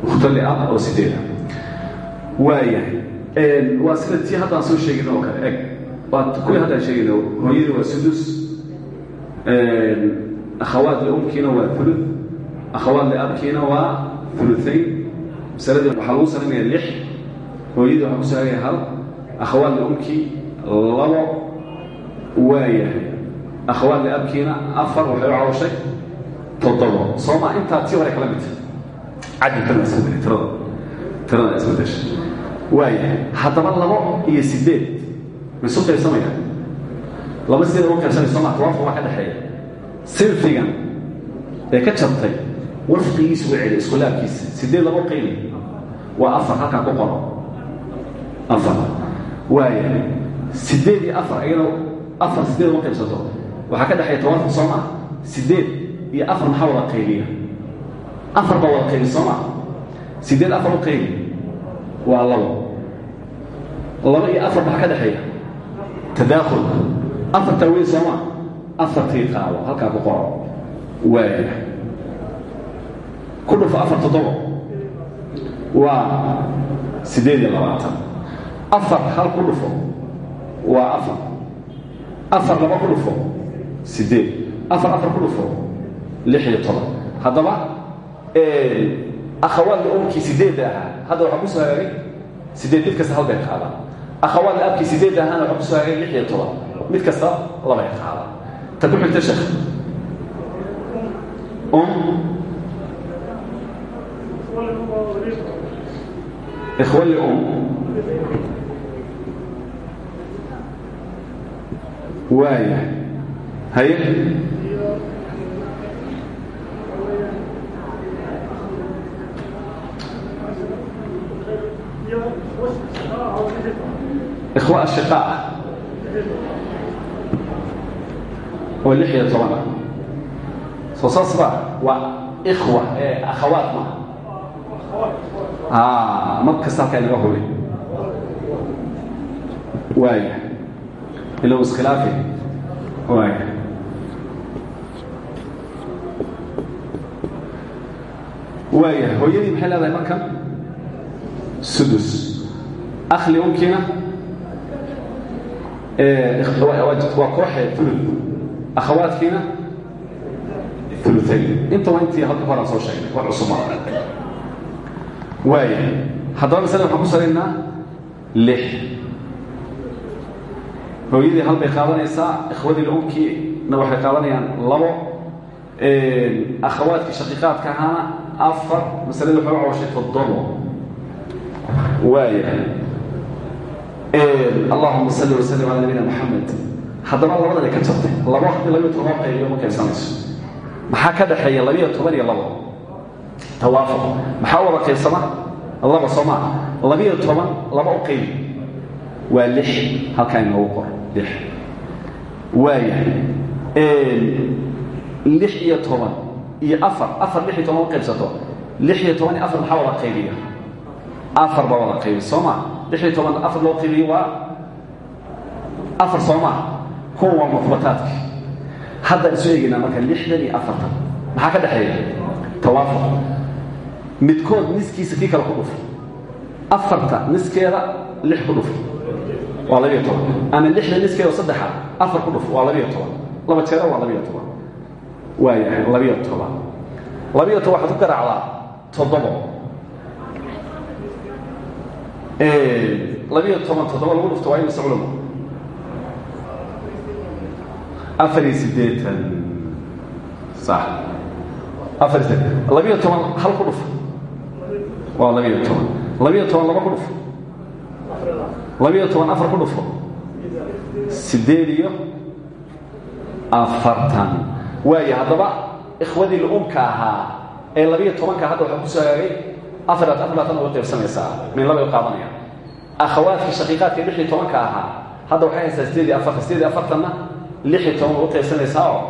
ukhto liab oo sideeda waayahay waa sida tii haddaan soo sheegin oo kale eg waa kuwii haddaan sheegayno hooyadii waa sudus. Akhawaat liumkiina waa ulu akhawaat liabkiina waa uluayn masaladii waxaa lagu salinaya lix hooyadii waxaa ku saagaya hal akhawaat liumkii labo waayahay akhawaat liabkiina afar waxay u cawshay toddobo sooma intaa tii hore kala midta cadilkana isbeddel tirada tirada isbedesha waayahay haddaba labo iyo sideed maisu qaybsamaya laba sideed ugu qaybsamay sooma tawaafaq waa ka dhexeeya ee ka jabtay wafqigiisu u celi isku laabkiisa sideed labo qayli waa afar halkaa ku qoro afar waayahay sideed iyo afar iyadoo afar sideed ugu qaybsato waxaa ka dhexeeya tawaafaq soo maa sideed iyo afar maxaa wada qayliya afar baa wada qayli soo maa sideed afar u qayli waa labo laba iyo afar maxaa ka dhexeeya tadaakhul afartaa weyn sooma afartii qaado halkaa ku qoro waaya ku dhufo afar toddobo. Waa siddeed labaatan. Afar hal ku dhufo waa afar. Afar laba ku dhufo siddeed. Afar afar ku dhufo lix iyo toban. Haddaba akhawaadka umkii sideedda ahaa hadda waxaa ku soo hagaagay sideed mid kasta hal bay qaadaan akhawaadka abkii sideedda ahaana waxaa ku soo hagaagay lix iyo toban. Mid kasta labay qaadaan ta ku xigta sheekh um ikhwa li um waaya haye إخوة الشقاء واللحية طبعا فصصبة وإخوة أخوات ما Ah, mabkas halkaa inaga hubi waaya ila iskhilaafi waaya waaya hooyadii maxay leedahay marka? Sudus. Akhli unkiina? Waa kooxee ulu akhawaadkiina? Ulutayn inta waa intii halka horan soo sheegay wax waaya haddaba masale waxaan ku salaynaa lix. Hooyadii hal bay qaadanaysaa ikhwadii lumkiina waxay qaadanayaan labo. Akhawaadkii shaqiiqaadka ahaana afar masalada waxay u cawashay toddobo. Waaya allahuma salli wasalim calaa nabiyina maxamed haddaba labadan ay ka jabtay labo haddii labiyo toban qaybiyo ma qaybsanayso maxaa ka dhaxeeya labiyo iyo labo tawaafuq maxaa wada qaybsama laba soo maa labiyo toban laba u qaybi waa lix. Halkaa inoogu qor. Lix. Waaya lix iyo toban iyo afar. Afar lix iyo toban u qaybsato. Lix iyo toban iyo afar maxaa wada qaybiya? Afar baa wada qaybi soo maa lix iyo toban afar loo qaybiyo waa? Afar soo maa kuwan waa muhbataadki haddaan isu eegaynaa marka lixdan iyo afartan. Maxaa ka dhexeeya? Tawaafuq midkood niskiisa kii kale ku dhufo afarta niskeeda lix ku dhufo waa labiyo toban. Ama lixda niskeeda saddexa afar ku dhufo waa labiyo toban. Laba jeera waa labiyo toban. Waayahay labiyo toban. Labiyo toban waxaad ku garaacdaa toddobo. Labiyo toban toddoba lagu dhufto waa imase afar iyo siddeetan. Sax. Afar iyo toban hal ku dhufo waa labiyo toban. Labiyo toban laba ku dhufo. Labiyo toban afar ku dhufo. Siddeed iyo afartan. Waayo haddaba ikhwadii la-umka ahaa ee labiyo tobanka hadda waxaa ku soo hagaagay afar afarlaatan uga qaybsamaysaa min labay u qaadanayaan akhawaadkii shaqiiqaadka lix iyo tobanka ahaa hadda waxay haysaa sideed iyo afartan sideed iyo afartanna lix iyo toban uga qaybsanaysaa oo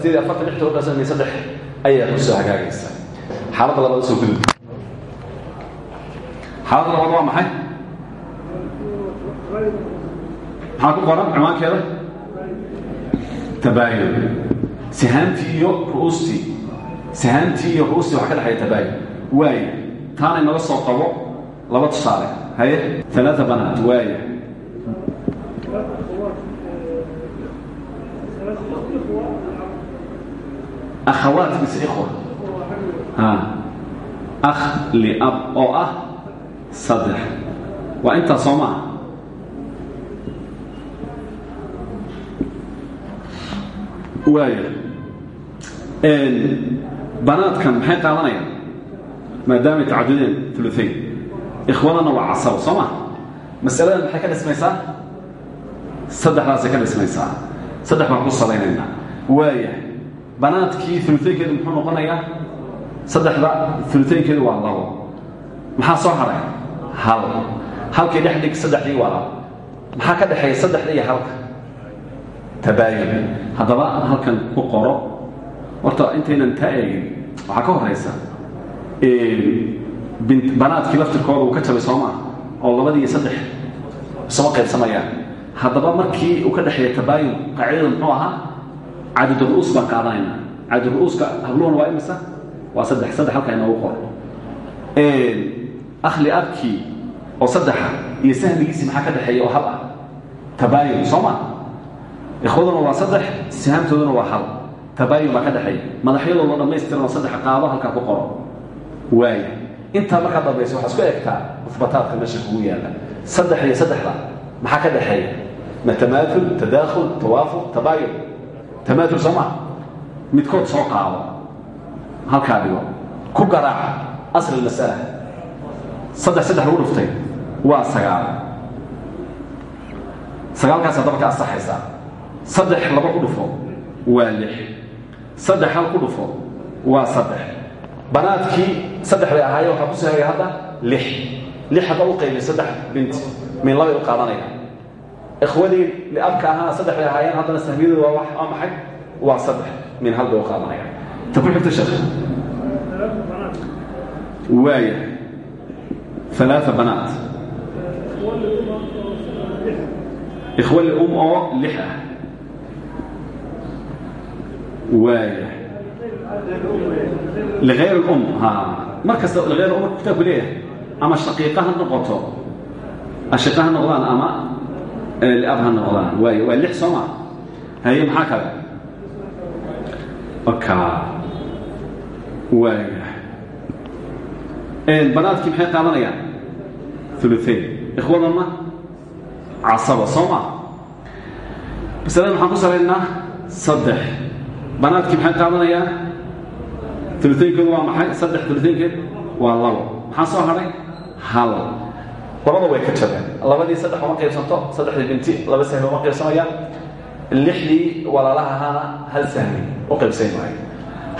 sideed iyo afartan lix toban qaybsanay saddex. Ayaa ku soo hagaagaysaa xaaladda labaad soo gudub xaaladda labaad waa maxay? Maxaa ku qoran ciwaankeeda? Tabaayun sihaamtii iyo ru'uustii sihaamtii iyo ru'uustii waxa ka dhexeeya tabaayun waaya taana inaga soo qabo laba tusaale. Haye? Alaaa banaat. Waaya akhawaat mise ikhwa. Akh liab oo ah saddex waa intaa soo maaha waaya banaadkan maxay qaadanayaan maadaamay tacadudeen uluayn ikhwadana waa casabo soo maa masaladan maxay ka dhismaysaa saddexdaasay ka dhismaysaa saddex baan ku salaynaynaa waaya banaadkii uluaynkeedu muxuu noqonayaa saddexda uluaynkeedu waa labo maxaa soo haray hal. Halkii dhex dhig saddexdii waa labo maxaa ka dhexeeya saddexda iyo halka? Tabaayun haddaba halkan ku qoro. Horta intaynan taa eegin. Waxaa ka horaysa banaadkii laftirkooda uu ka jabay soo maa oo labadii iyo saddex isuma qaybsamayaan. Haddaba markii uu ka dhexeeya tabaayun qaacidada muxuu ahaa? Cadadru'uus baan qaadanayna cadadru'uuska habluhuna waa imisa? Waa saddex saddex halkaa inoogu qor akhli abkii oo saddexa iyo sahmigiisii maxaa ka dhexeeya oo hal ah tabaayun soo maa ikhwaduna waa saddex sihaamtooduna waa hal tabaayun baa ka dhexeeya madaxyadooda dhammaystiran oo saddex qaado halkaa ku qoro waaya intaa markaa dambaysa waxaa isku egtaa mufbataadka meesha kugu yaalla saddex iyo saddexda maxaa ka dhexeeya ma tamaul tadaakhul tawaafuq tabaayun tamaul soo maa midkood soo qaado halkaa dhigo ku garaaca asl masala saddex saddex lagu dhuftay. Waa sagaal. Sagaalkaas haddaba ka asaxaysaa saddex laba ku dhufo waa lix. Saddex hal ku dhufo waa saddex. Banaadkii saddex bay ahaayeen waxaa ku hegay hadda lix. Lix hadda u qaybay binti min labay u qaadanaya ikhwadii liabka ahaana saddex bay ahaayeen haddana sahmiyadu waa waa maxay? Waa saddex min hal bay u qaadanaya ta ku xigta sheekh ثلاثة بنات إخوة الأم أو لحة واية لغير الأم ها مركز لغير الأم كتاب ليه أما شقيقها النقطة الشقيقها النقضان أما لأبها النقضان واية واللح سمع هي محاكرة أوكا واية banaadkii maxay qaadanayaan uluain ikhwadana casaba soo maa masalada maxaan ku salaynaa saddex. Banaadkii maxay qaadanayaan uluaynkoodu waa maxay? Saddex uluaynkeed waa labo. Maxaa soo hadhay hal. Labada way ka jabeen labadii saddex uma qaybsanto saddexdii binti laba sahmi uma qaybsamayaan lixdii walaalaha ahaana hal sahmi u qaybsay maayo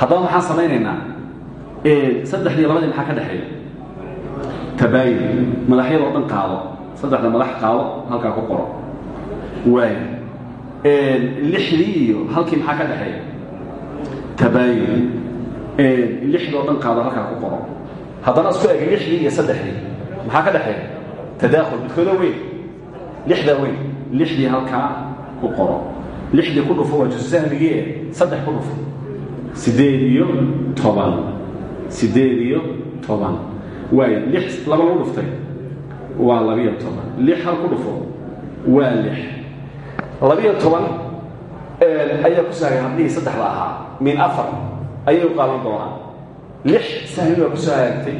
haddaba maxaan samaynaynaa saddexdii labadii maxaa ka dhexeeya tabaayun madaxyadoo dhan qaado. Saddexda madax qaado halkaa ku qoro. Waay lixdii iyo halkii maxaa ka dhexeeya? Tabaayun lixdoo dhan qaado halkaa ku qoro. Haddana isku eg lixdii iyo saddexdii. Maxaa ka dhexeeya? Tadaakhul. Midkooda weyn. Lixdaa weyn. Lixdii halkaa ku qoro. Lixdii ku dhufo waa jusahmigii saddex ku dhufo. Sideed iyo toban. Sideed iyo toban waay lix laba lagu dhuftay. Waa labiyo toban. Lix hal ku dhufo. Waa lix. Labiyo toban ayaa ku saagay haddihii saddexda ahaa. Min afar ayay u qaadan doonaan. Lix sahmi baa ku soo hagaagtay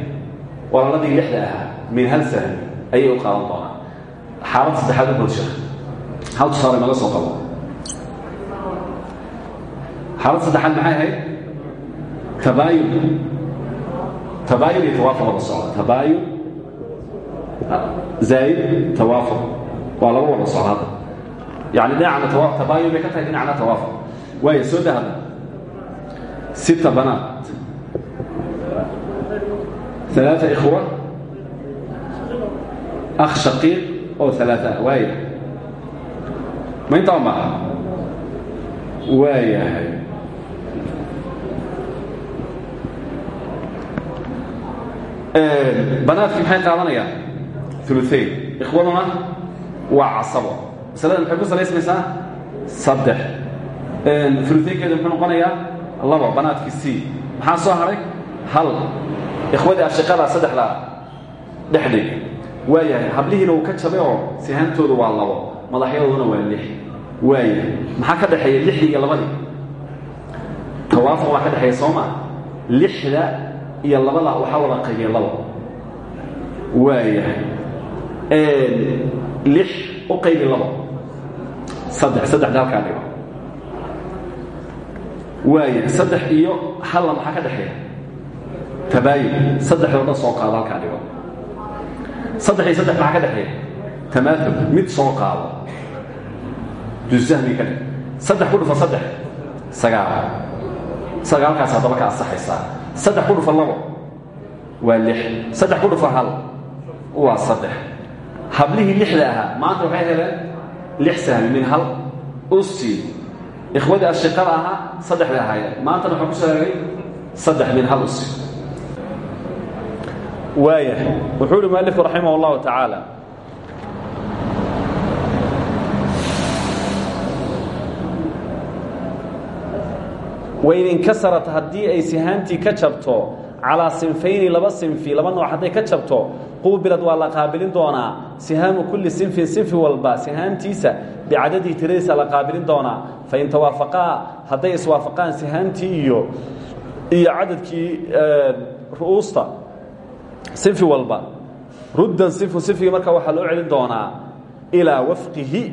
walaaladii lixda ahaa. Min hal sahmi ayay u qaadan doonaan. Xaalad saddexaad u bulsha hal tusaale naga soo qabo. Xaalad saddexaad maxay ahayd? Tabaayun tabaayun iyo tawaafaq wada socda tabaayun zaa'id tawaafaq waa laba wada socda hadda yani dhinacna tabaayun bay ka tahay dhinacna tawaafaq waayo soo dahada sita banaat ثلاثة إخوة أخ شقيق أو ثلاثة وايد ما ينطع معها وايد banaadkii maxay qaadanayaan uluain ikhwaduna waa casabo. Masalada maxay ku salaysmaysaa saddex. Uluaynkeeda muxuu noqonayaa? Labo banaadkii c maxaa soo haray? Hal. Ikhwadii ashiqada saddexdaa dhexdhig waayahay hablihiina uu ka jabay oo sihaantoodu waa labo. Madaxyadooduna waa lix. Waayahay maxaa ka dhexeeya lixdii iyo labadii? Tawaafuq baa ka dhexeeya soo maa lixda iyo labada waxaa wada qaybiya labo waayahay lix u qaybi labo saddex saddexda halkaa dhigo. Waayahay saddex iyo halla maxaa ka dhexeeya? Tabaayun saddexdoo dhan soo qaado halkaa dhigo. Saddex iyo saddex maxaa ka dhexeeya? Tamaahul mid soo qaado. Jusahmi ka dhig. Saddex ku dhufa saddex. Sagaal. Sagaalkaas haddaba ka ansaxaysaa saddex ku dhufa waa lix. Saddex ku hal. Waa saddex. Hablihii lixda ahaa maanta waxay heleen lix sahmi min hal. Usi ikhwadii ashiqada ahaa saddexda ahaayeen maantana waxaa ku soo saddex min hal usi. Waayahay wuxuu uhi mualifku raximah اllahu wain inkasarat haddii ay sihaantii ka jabto calaa sinfayni laba sinfi laba nooc hadday ka jabto quubilad waa la qaabilin doonaa. Sihaamu kulli sinfin sinfi walba sihaantiisa bicadadihi tiradiisa la qaabilin doonaa. Fain tawaafaqaa hadday iswaafaqaan sihaantii iyo iyo cadadkii ru'uusta sinfi walba. Ruddan sinfu sinfigii markaa waxaa loo celin doonaa ilaa wafqihi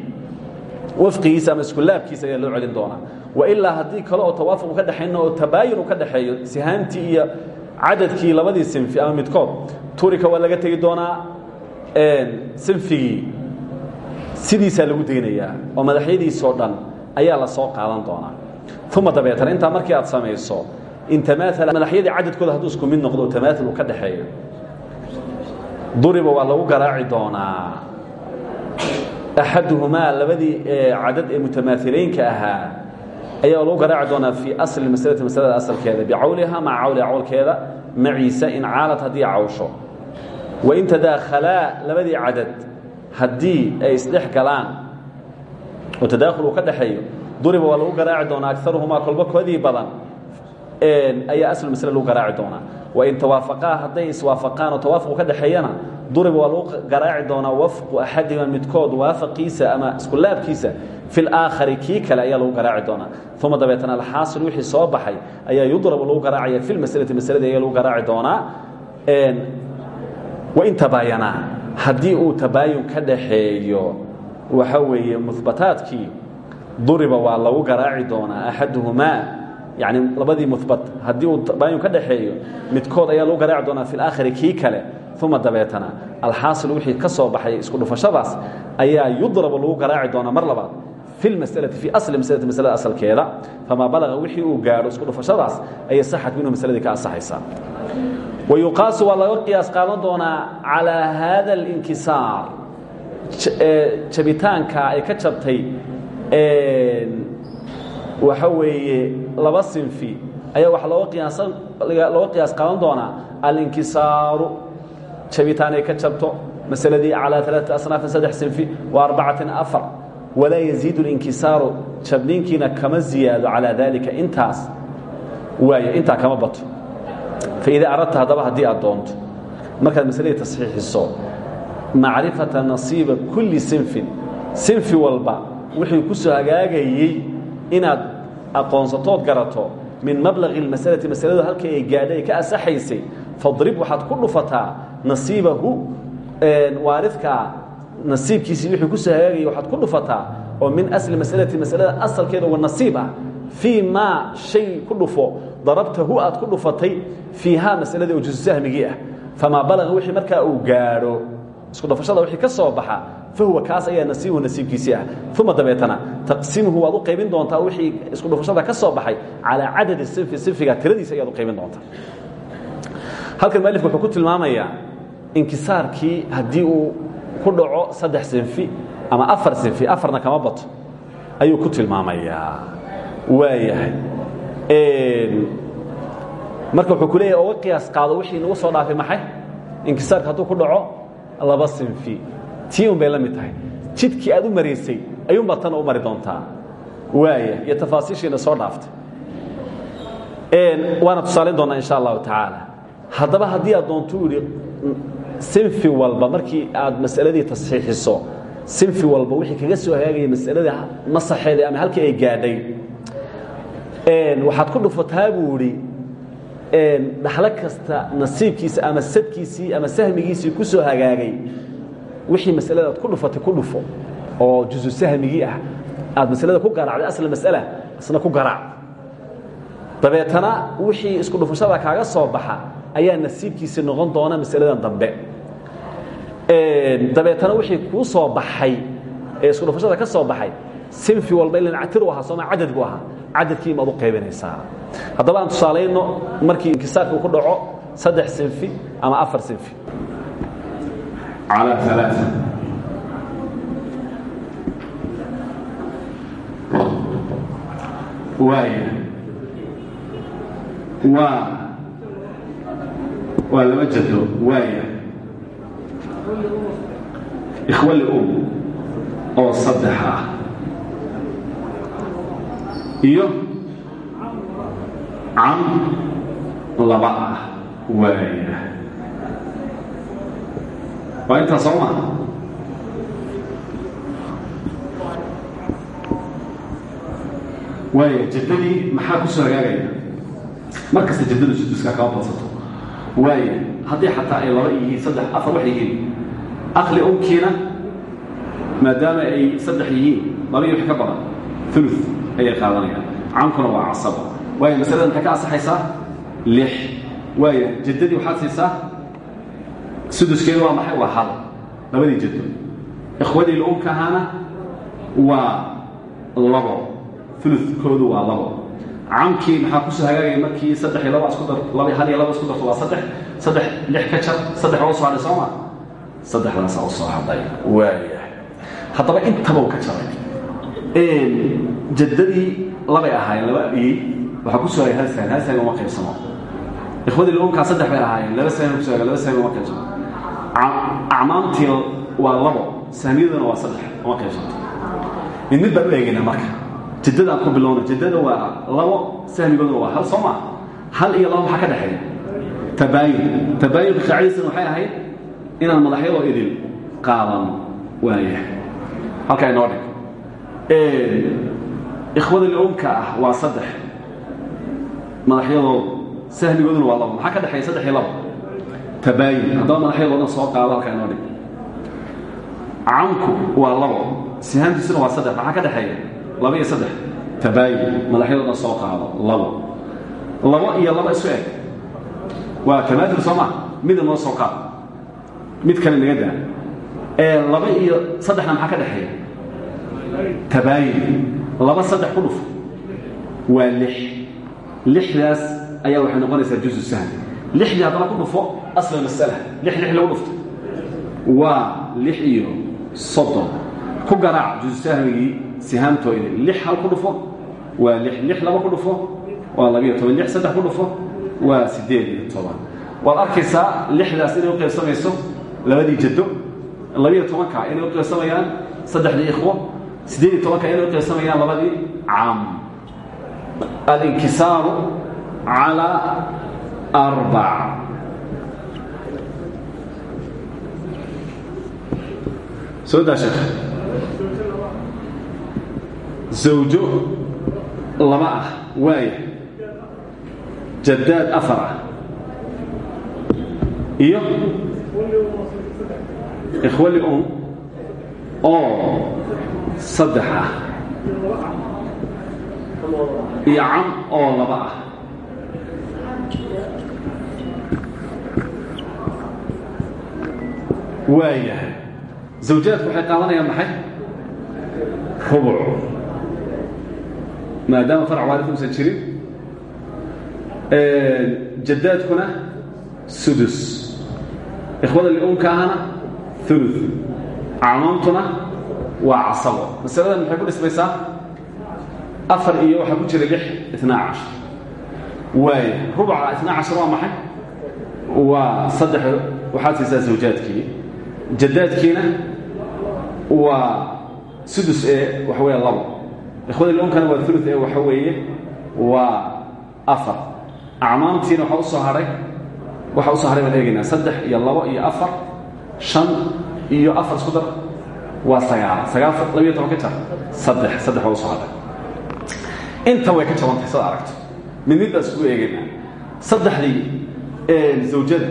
wafqigiisa ama iskulaabkiisa loo celin doonaa wailaa haddii kale oo tawaafuq ka dhexayna oo tabaayun u ka dhexeeyo sihaantii iyo cadadkii labadii sinfi ama midkood turika waa laga tegi doonaa sinfigii. Sidiisaa lagu daynayaa oo madaxyadiisoo dhan ayaa la soo qaadan doonaa. Uma dabeetana intaa markii aad samayso in tamaala madaxyadii cadadkooda hadduu isku mid noqdo uu ka dhexeeyo duriba waa lagu garaaci doonaa. Axaduhumaa labadii cadad ee mutamaahilaynka ahaa ayaa lagu garaaci doonaa fii asli maslati maslada asalkeeda bicawliha maca cawliha cawlkeeda maciisa in caalad haddii cawsho. Wain tadaakhalaa labadii cadad haddii ay isdhex galaan oo tadaakhul uu ka dhexeeyo duriba waa lagu garaaci doonaa agaruhumaa kolba koodii badan ayaa aslu masle lagu garaaci doonaa. Wain tawaafaqaa hadday iswaafaqaan oo tawaafuqu ka dhexeeyana duriba waa lagu garaaci doonaa wafqu axadima midkood waafaqiisa ama iskulaabkiisa fi laakhari kii kale ayaa lagu garaaci doonaa. Uma dabeetana alxaasil wixii soo baxay ayaa yudrabu lagu garaacaya fi lmaslati maslada ayaa lagu garaaci doonaa. Wain tabaayanaa haddii uu tabaayun ka dhaxeeyo waxa weeye muhbataadkii duriba waa lagu garaaci doonaa axaduhumaa yani labadii muhbat haddii uu tabaayun ka dhaxeeyo midkood ayaa lagu garaaci doonaa fi laakhari kii kale. Uma dabeetana alxaasil wixii ka soo baxay isku dhufashadaas ayaa yudrabu lagu garaaci doonaa. Mar labaad fi lmaslati fii asli maslati maslada asalkeeda famaa balaga wixii uu gaadho isku dhufashadaas ayay saxad minhu masladii ka ansaxaysaa wayuqaasu waa laga qiyaas qaadan doonaa calaa haada alinkisaar jabitaanka ay ka jabtay waxa weeye laba sinfi ayaa waxaa looga qiyaas qaadan doonaa alinkisaaru jabitaan ay ka jabto masaladii calaa alaaثa asnaafin saddex sinfi wa arbacatin afar walaa yaziidu اlinkisaaru jabniinkiina kama ziyaado calaa dalika intaas waayo intaa kama bato faida aradta haddaba haddii aad doonto markaad masaladii tasxiixiso macrifata nasiiba kulli sinfin sinfi walba wixii ku soo hagaagayey inaad aqoonsatood garato min mablaqi اlmasalati masaladu halkii ay gaadhay ay ka asaxaysay fadrib waxaad ku dhufataa nasiibahu waaridkaa nasiibkiisii wixii ku soo hagaagayay waxaad ku dhufataa oo min asli masalati masalada asalkeeda uga nasiib ah. Fii maa shay ku dhufo darabtahu aad ku dhufatay fiihaa masaladii oo jususahmigii ah. Famaa balaga wixii markaa uu gaadho isku dhufashada wixii ka soo baxa fahuwa kaas ayaa nasiibuhu nasiibkiisii ah. Uma dabeetana taqsimuhu waad u qaybin doontaa wixii isku dhufashada ka soo baxay calaa cadadi sinfi sinfiga tiradiisa ayaad u qaybin doontaa. Halkan mualifku wuxuu ku tilmaamayaa inkisaarkii haddii uu ku dhaco saddex sinfi ama afar sinfi afarna kama bato ayuu ku tilmaamayaa. Waayahay marka wuxuu ku leeyahy oga qiyaas qaado wixii nagu soo dhaafay maxay? Inkisaarka hadduu ku dhaco laba sinfi. Tii un bay la mid tahay. Jidkii aad u maraysay ayuunbaad tana u mari doontaa. Waaya iyo tafaasiishiina soo dhaaftay. Waana tusaalayn doonaa insha allahu tacaala. Haddaba haddii aad doonto u yidhi sinfi walba markii aad masaladii tasxiixiso sinfi walba wixii kaga soo hagaagaya masalada masaxeeda ama halkii ay gaadhay. Waxaad ku dhufataa buu idhi dhaxlo kasta nasiibkiisa ama sadkiisii ama sahmigiisii ku soo hagaagay wixii masalada ku dhufatay ku dhufo oo jusu sahmigii ah aad masalada ku garaacday asl mas'ala isna ku garaac. Dabeetana wixii isku dhufashada kaaga soo baxa ayaa nasiibkiisii noqon doona masaladan dambe dabeetana wixii kuu soo baxay ee isku dhufashada ka soo baxay sinfi walba ilan catir u ahaa sooma cadad buu ahaa. Cadadkii maad u qaybinaysaa haddaba aan tusaalayno markii inkisaarku ku dhaco saddex sinfi ama afar sinfi. Calaa alaa waaya waa. Waa lama jado waaya ikhwa lium oo saddex ah iyo cam laba ah waaya waa intaa soo maa waaya jaddadii maxaa ku soo hagaagaya mar kasta jaddadu suduska kama badsato waaya haddii xataa ay laba yihiin saddex afar wax yihiin aqli umkiina maadaama ay saddex yihiin laba iyo wix ka badan ulu ayay qaadanayaan cankuna waa casaba waaya masalada maxay ka ansaxaysaa lix waaya jaddadii waxaad siisaa suduskeedu waa maxay waa hal labadii jaddo ikhwadii la-umka ahaana waa labo ulukoodu waa labo camkii maxaa ku soo hagaagaya markii saddex iyo laba isku dar laba hal iyo laba isku darto waa saddex saddex lix ka jar saddex waa u soo hadhay soo ma saddexdaasaa u soo hadhay. Waaya haddaba intaba u ka jaray jaddadii labay ahaayeen laba abiyey waxaa ku soo hagay hal sahmi hal sahmi uma qaybsamo ikhwadii la-umkaa saddex bay ahaayeen laba sahmi kuso hagay laba sahmi uma qaybsamo acmaamtii waa labo sahmiyaduna waa saddex uma qaybsanto mid mid baan u eegaynaa marka. Jaddadaan ku bilowna jaddada waa labo sahmigooduna waa hal soo maa hal iyo labo maxaa ka dhexeeya? Tabaayun. Tabaayunka qaacidadiisana waxay ahayd inaan madaxyadoo idin qaadano waaya halkaa inoo dhig. Ikhwada la-umka ah waa saddex. Madaxyadoodu sahmigooduna waa labo maxaa ka dhexeeya saddex iyo labo tabaayun haddaba madaxyadoodan soo qaado halkaa inoo dhig. Camku waa labo sihaamtiisuna waa saddex. Maxaa ka dhexeeya? Laba iyo saddex. Tabaayun madaxyadoodan soo qaado labo labo iyo laba isu eg. Waa tamaatul soo maa mida noo soo qaado mid kale naga daa ee laba iyo saddexna maxaa ka dhexeeya? Tabaayun laba saddex ku dhuf. Waa lix. Lixdaas ayaa waxay noqonaysaa juzu sahm lixdii haddana ku dhufo asla masala. Lix lix lagu dhufto. Waa lix iyo soddon. Ku garaac juzu sahmigii sihaamtooyda lix hal ku dhufo waa lix lix laba ku dhufo waa labiyo toban. Lix saddex ku dhufo waa siddeed iyo toban. Waad arkaysaa lixdaas inay qaybsamayso labadii jaddo labiyo tobanka inay u qaybsamayaan saddexdii ikhwo siddeed iyo tobanka inay u qaybsamayaan labadii caam. Alinkisaaru calaa arbac soo daa zawjo laba ah waaya jadaad afar ah. Iyo ikhwali um oo saddex ah iyo cam oo laba ah waayahay zawjaadku waxay qaadanayaan maxay rubuc maadaama farc waarif uusan jirin jadaadkuna sudus ikhwada liumka ahana ulu acmaamtuna waa casabo masaladan maxay ku dhismaysaa afar iyo waxaa ku jira lix itnaa cashar waaya rubca itnaa cashar waa maxay? Waa saddex waxaad siisaa zawjaadkii. Jadaadkiina waa sudus ee waxa weya labo. Ikhwadii luunkana waa ulu ee waxa weeye waa afar. Acmaamtiina waxaa u soo hahay waxaa u soo haray baan eegaynaa saddex iyo labo iyo afar shan iyo afar isku dar. Waa sagaal. Sagaal labiyo toban ka jar. Saddex saddex waa u soo hadhay inta way ka jabantahay sad aragto. Mid middaas ugu eegaynaa. Saddexdii zawjada.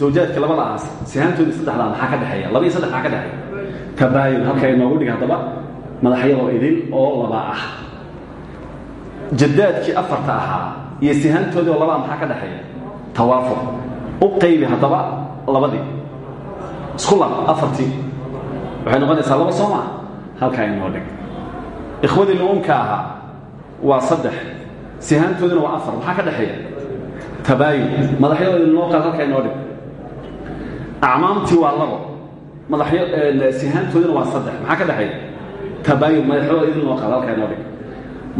Zawjaadka labada aas sihaantoodii saddexdaa maxaa ka dhexeeya? Laba iyo saddex maxaa ka dhexeeya? Tabaayun halka inoogu dhig haddaba madaxyadoo idil oo laba ah. Jadaadkii afarta ahaa iyo sihaantoodii oo labaa maxaa ka dhexeeya? Tawaafuq u qaybi haddaba labadii. Isku lab afartii. Waxay noqonaysaa laba soo maa halkaa inoo dhig. Ikhwadii lu'umka ahaa waa saddex. Sihaantoodina waa afar. Maxaa ka dhexeeya? Tabaayun madaxyadoo idil noo qaad halkaa inoo dhig. Acmaamtii waa labo. Madaxyo sihaantoodina waa saddex. Maxaa ka dhexeeya? Tabaayun madaxyadoo idil noo qaad halkaa inoo dhig.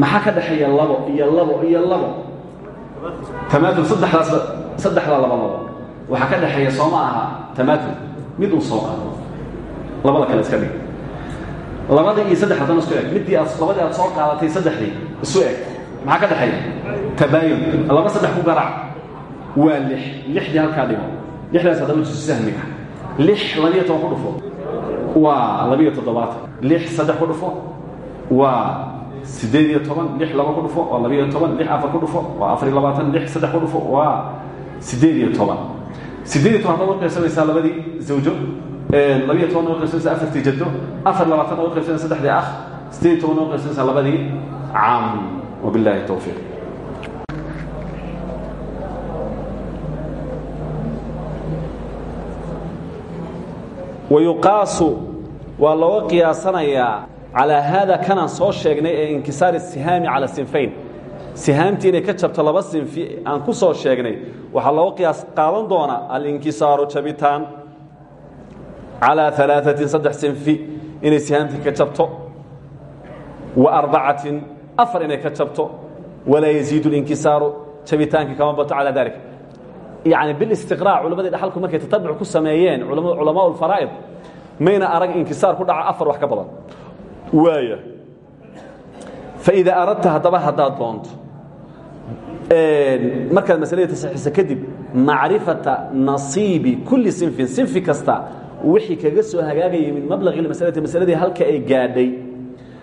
Maxaa ka dhexeeya labo iyo labo iyo labo? Tamaatun saddexdaas saddexdaa laba labo waxaa ka dhexeeya sooma aha tamaatun mid uu soo qaado. Labada kale iska dhig. Labadii iyo saddex haddana isku eg. Middii aad labadii aad soo qaadatay saddexdii isu eg. Maxaa ka dhexeeya? Tabaayun. Laba saddex ku garaac waa lix. Lixdii halkaa dhigo. Lixdaas haddaba jusu sahmiga lix labiyo toban ku dhufo. Waa labiyo toddobaatan lix saddex ku dhufo. Waa sideed iyo toban. Lix laba ku dhufo. Waa labiyo toban. Lix afar ku dhufo. Waa afariyo labaatan. Lix saddex ku dhufo. Waa sideed iyo toban sideed toban u qaybsanaysaa labadii zawjo labiyo toban u qaybsanaysaa afartii jaddo afar labaatan u qaybsanaysaa saddexdii akh sideed iyo toban qaybsanaysaa labadii caam. Wabillahi towfiiq wayuqaasu waa looga qiyaasanayaa calaa haada kanaan soo sheegnay ee inkisaari sihaami cala sinfayn sihaamtii inay ka jabto laba sinfi aan ku soo sheegnay waxaa looga qiyaas qaadan doonaa alinkisaaru jabitaan calaa alaaثatin saddex sinfi inay sihaamtii ka jabto wa arbacatin afar inay ka jabto walaa yaziidu linkisaaru jabitaankii kama bato calaa dalik yani bilistiqraac culammadii dhaxalku markay tatabuc ku sameeyeen culamaa ulfaraa'id mayna arag inkisaar ku dhaca afar wax ka badan. Waaya faidaa aradta haddaba haddaad doonto markaad masalada tasxiisa kadib macrifata nasiibi kulli sinfin sinfi wixii kaga soo hagaagayay min mablaqi masalati masaladii halka ay gaadhay.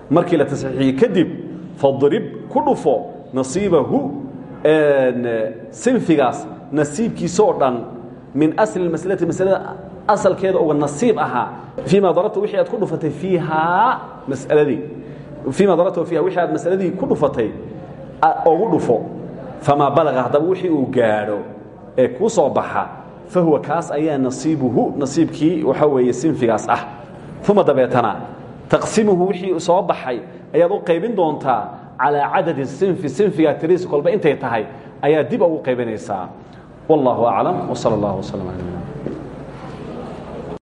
Markii la tasxiixiyey kadib fadrib ku dhufo nasiibahu sinfigaas nasiibkiisoo dhan min asli maslati masalada asalkeeda uga nasiib ahaa fiima darabta wixii ku dhufatay fiihaa masaladii. Fiima darabta fiiha wixii aad ku dhufatay ugu dhufo famaa balaqa haddaba wixii uu gaadho ee kuu soo baxa fa huwa kaas ayaa nasiibuhu nasiibkii waxaa weeye sinfigaas ah uma dabeetana taqsimuhu wixii soo baxay ayaad u qaybin doontaa calaa cadadi sinfi sinfigaa tiriis kolba intay tahay ayaa dib ugu qaybinaysaa wallaahu aclam wsal allah wslm ala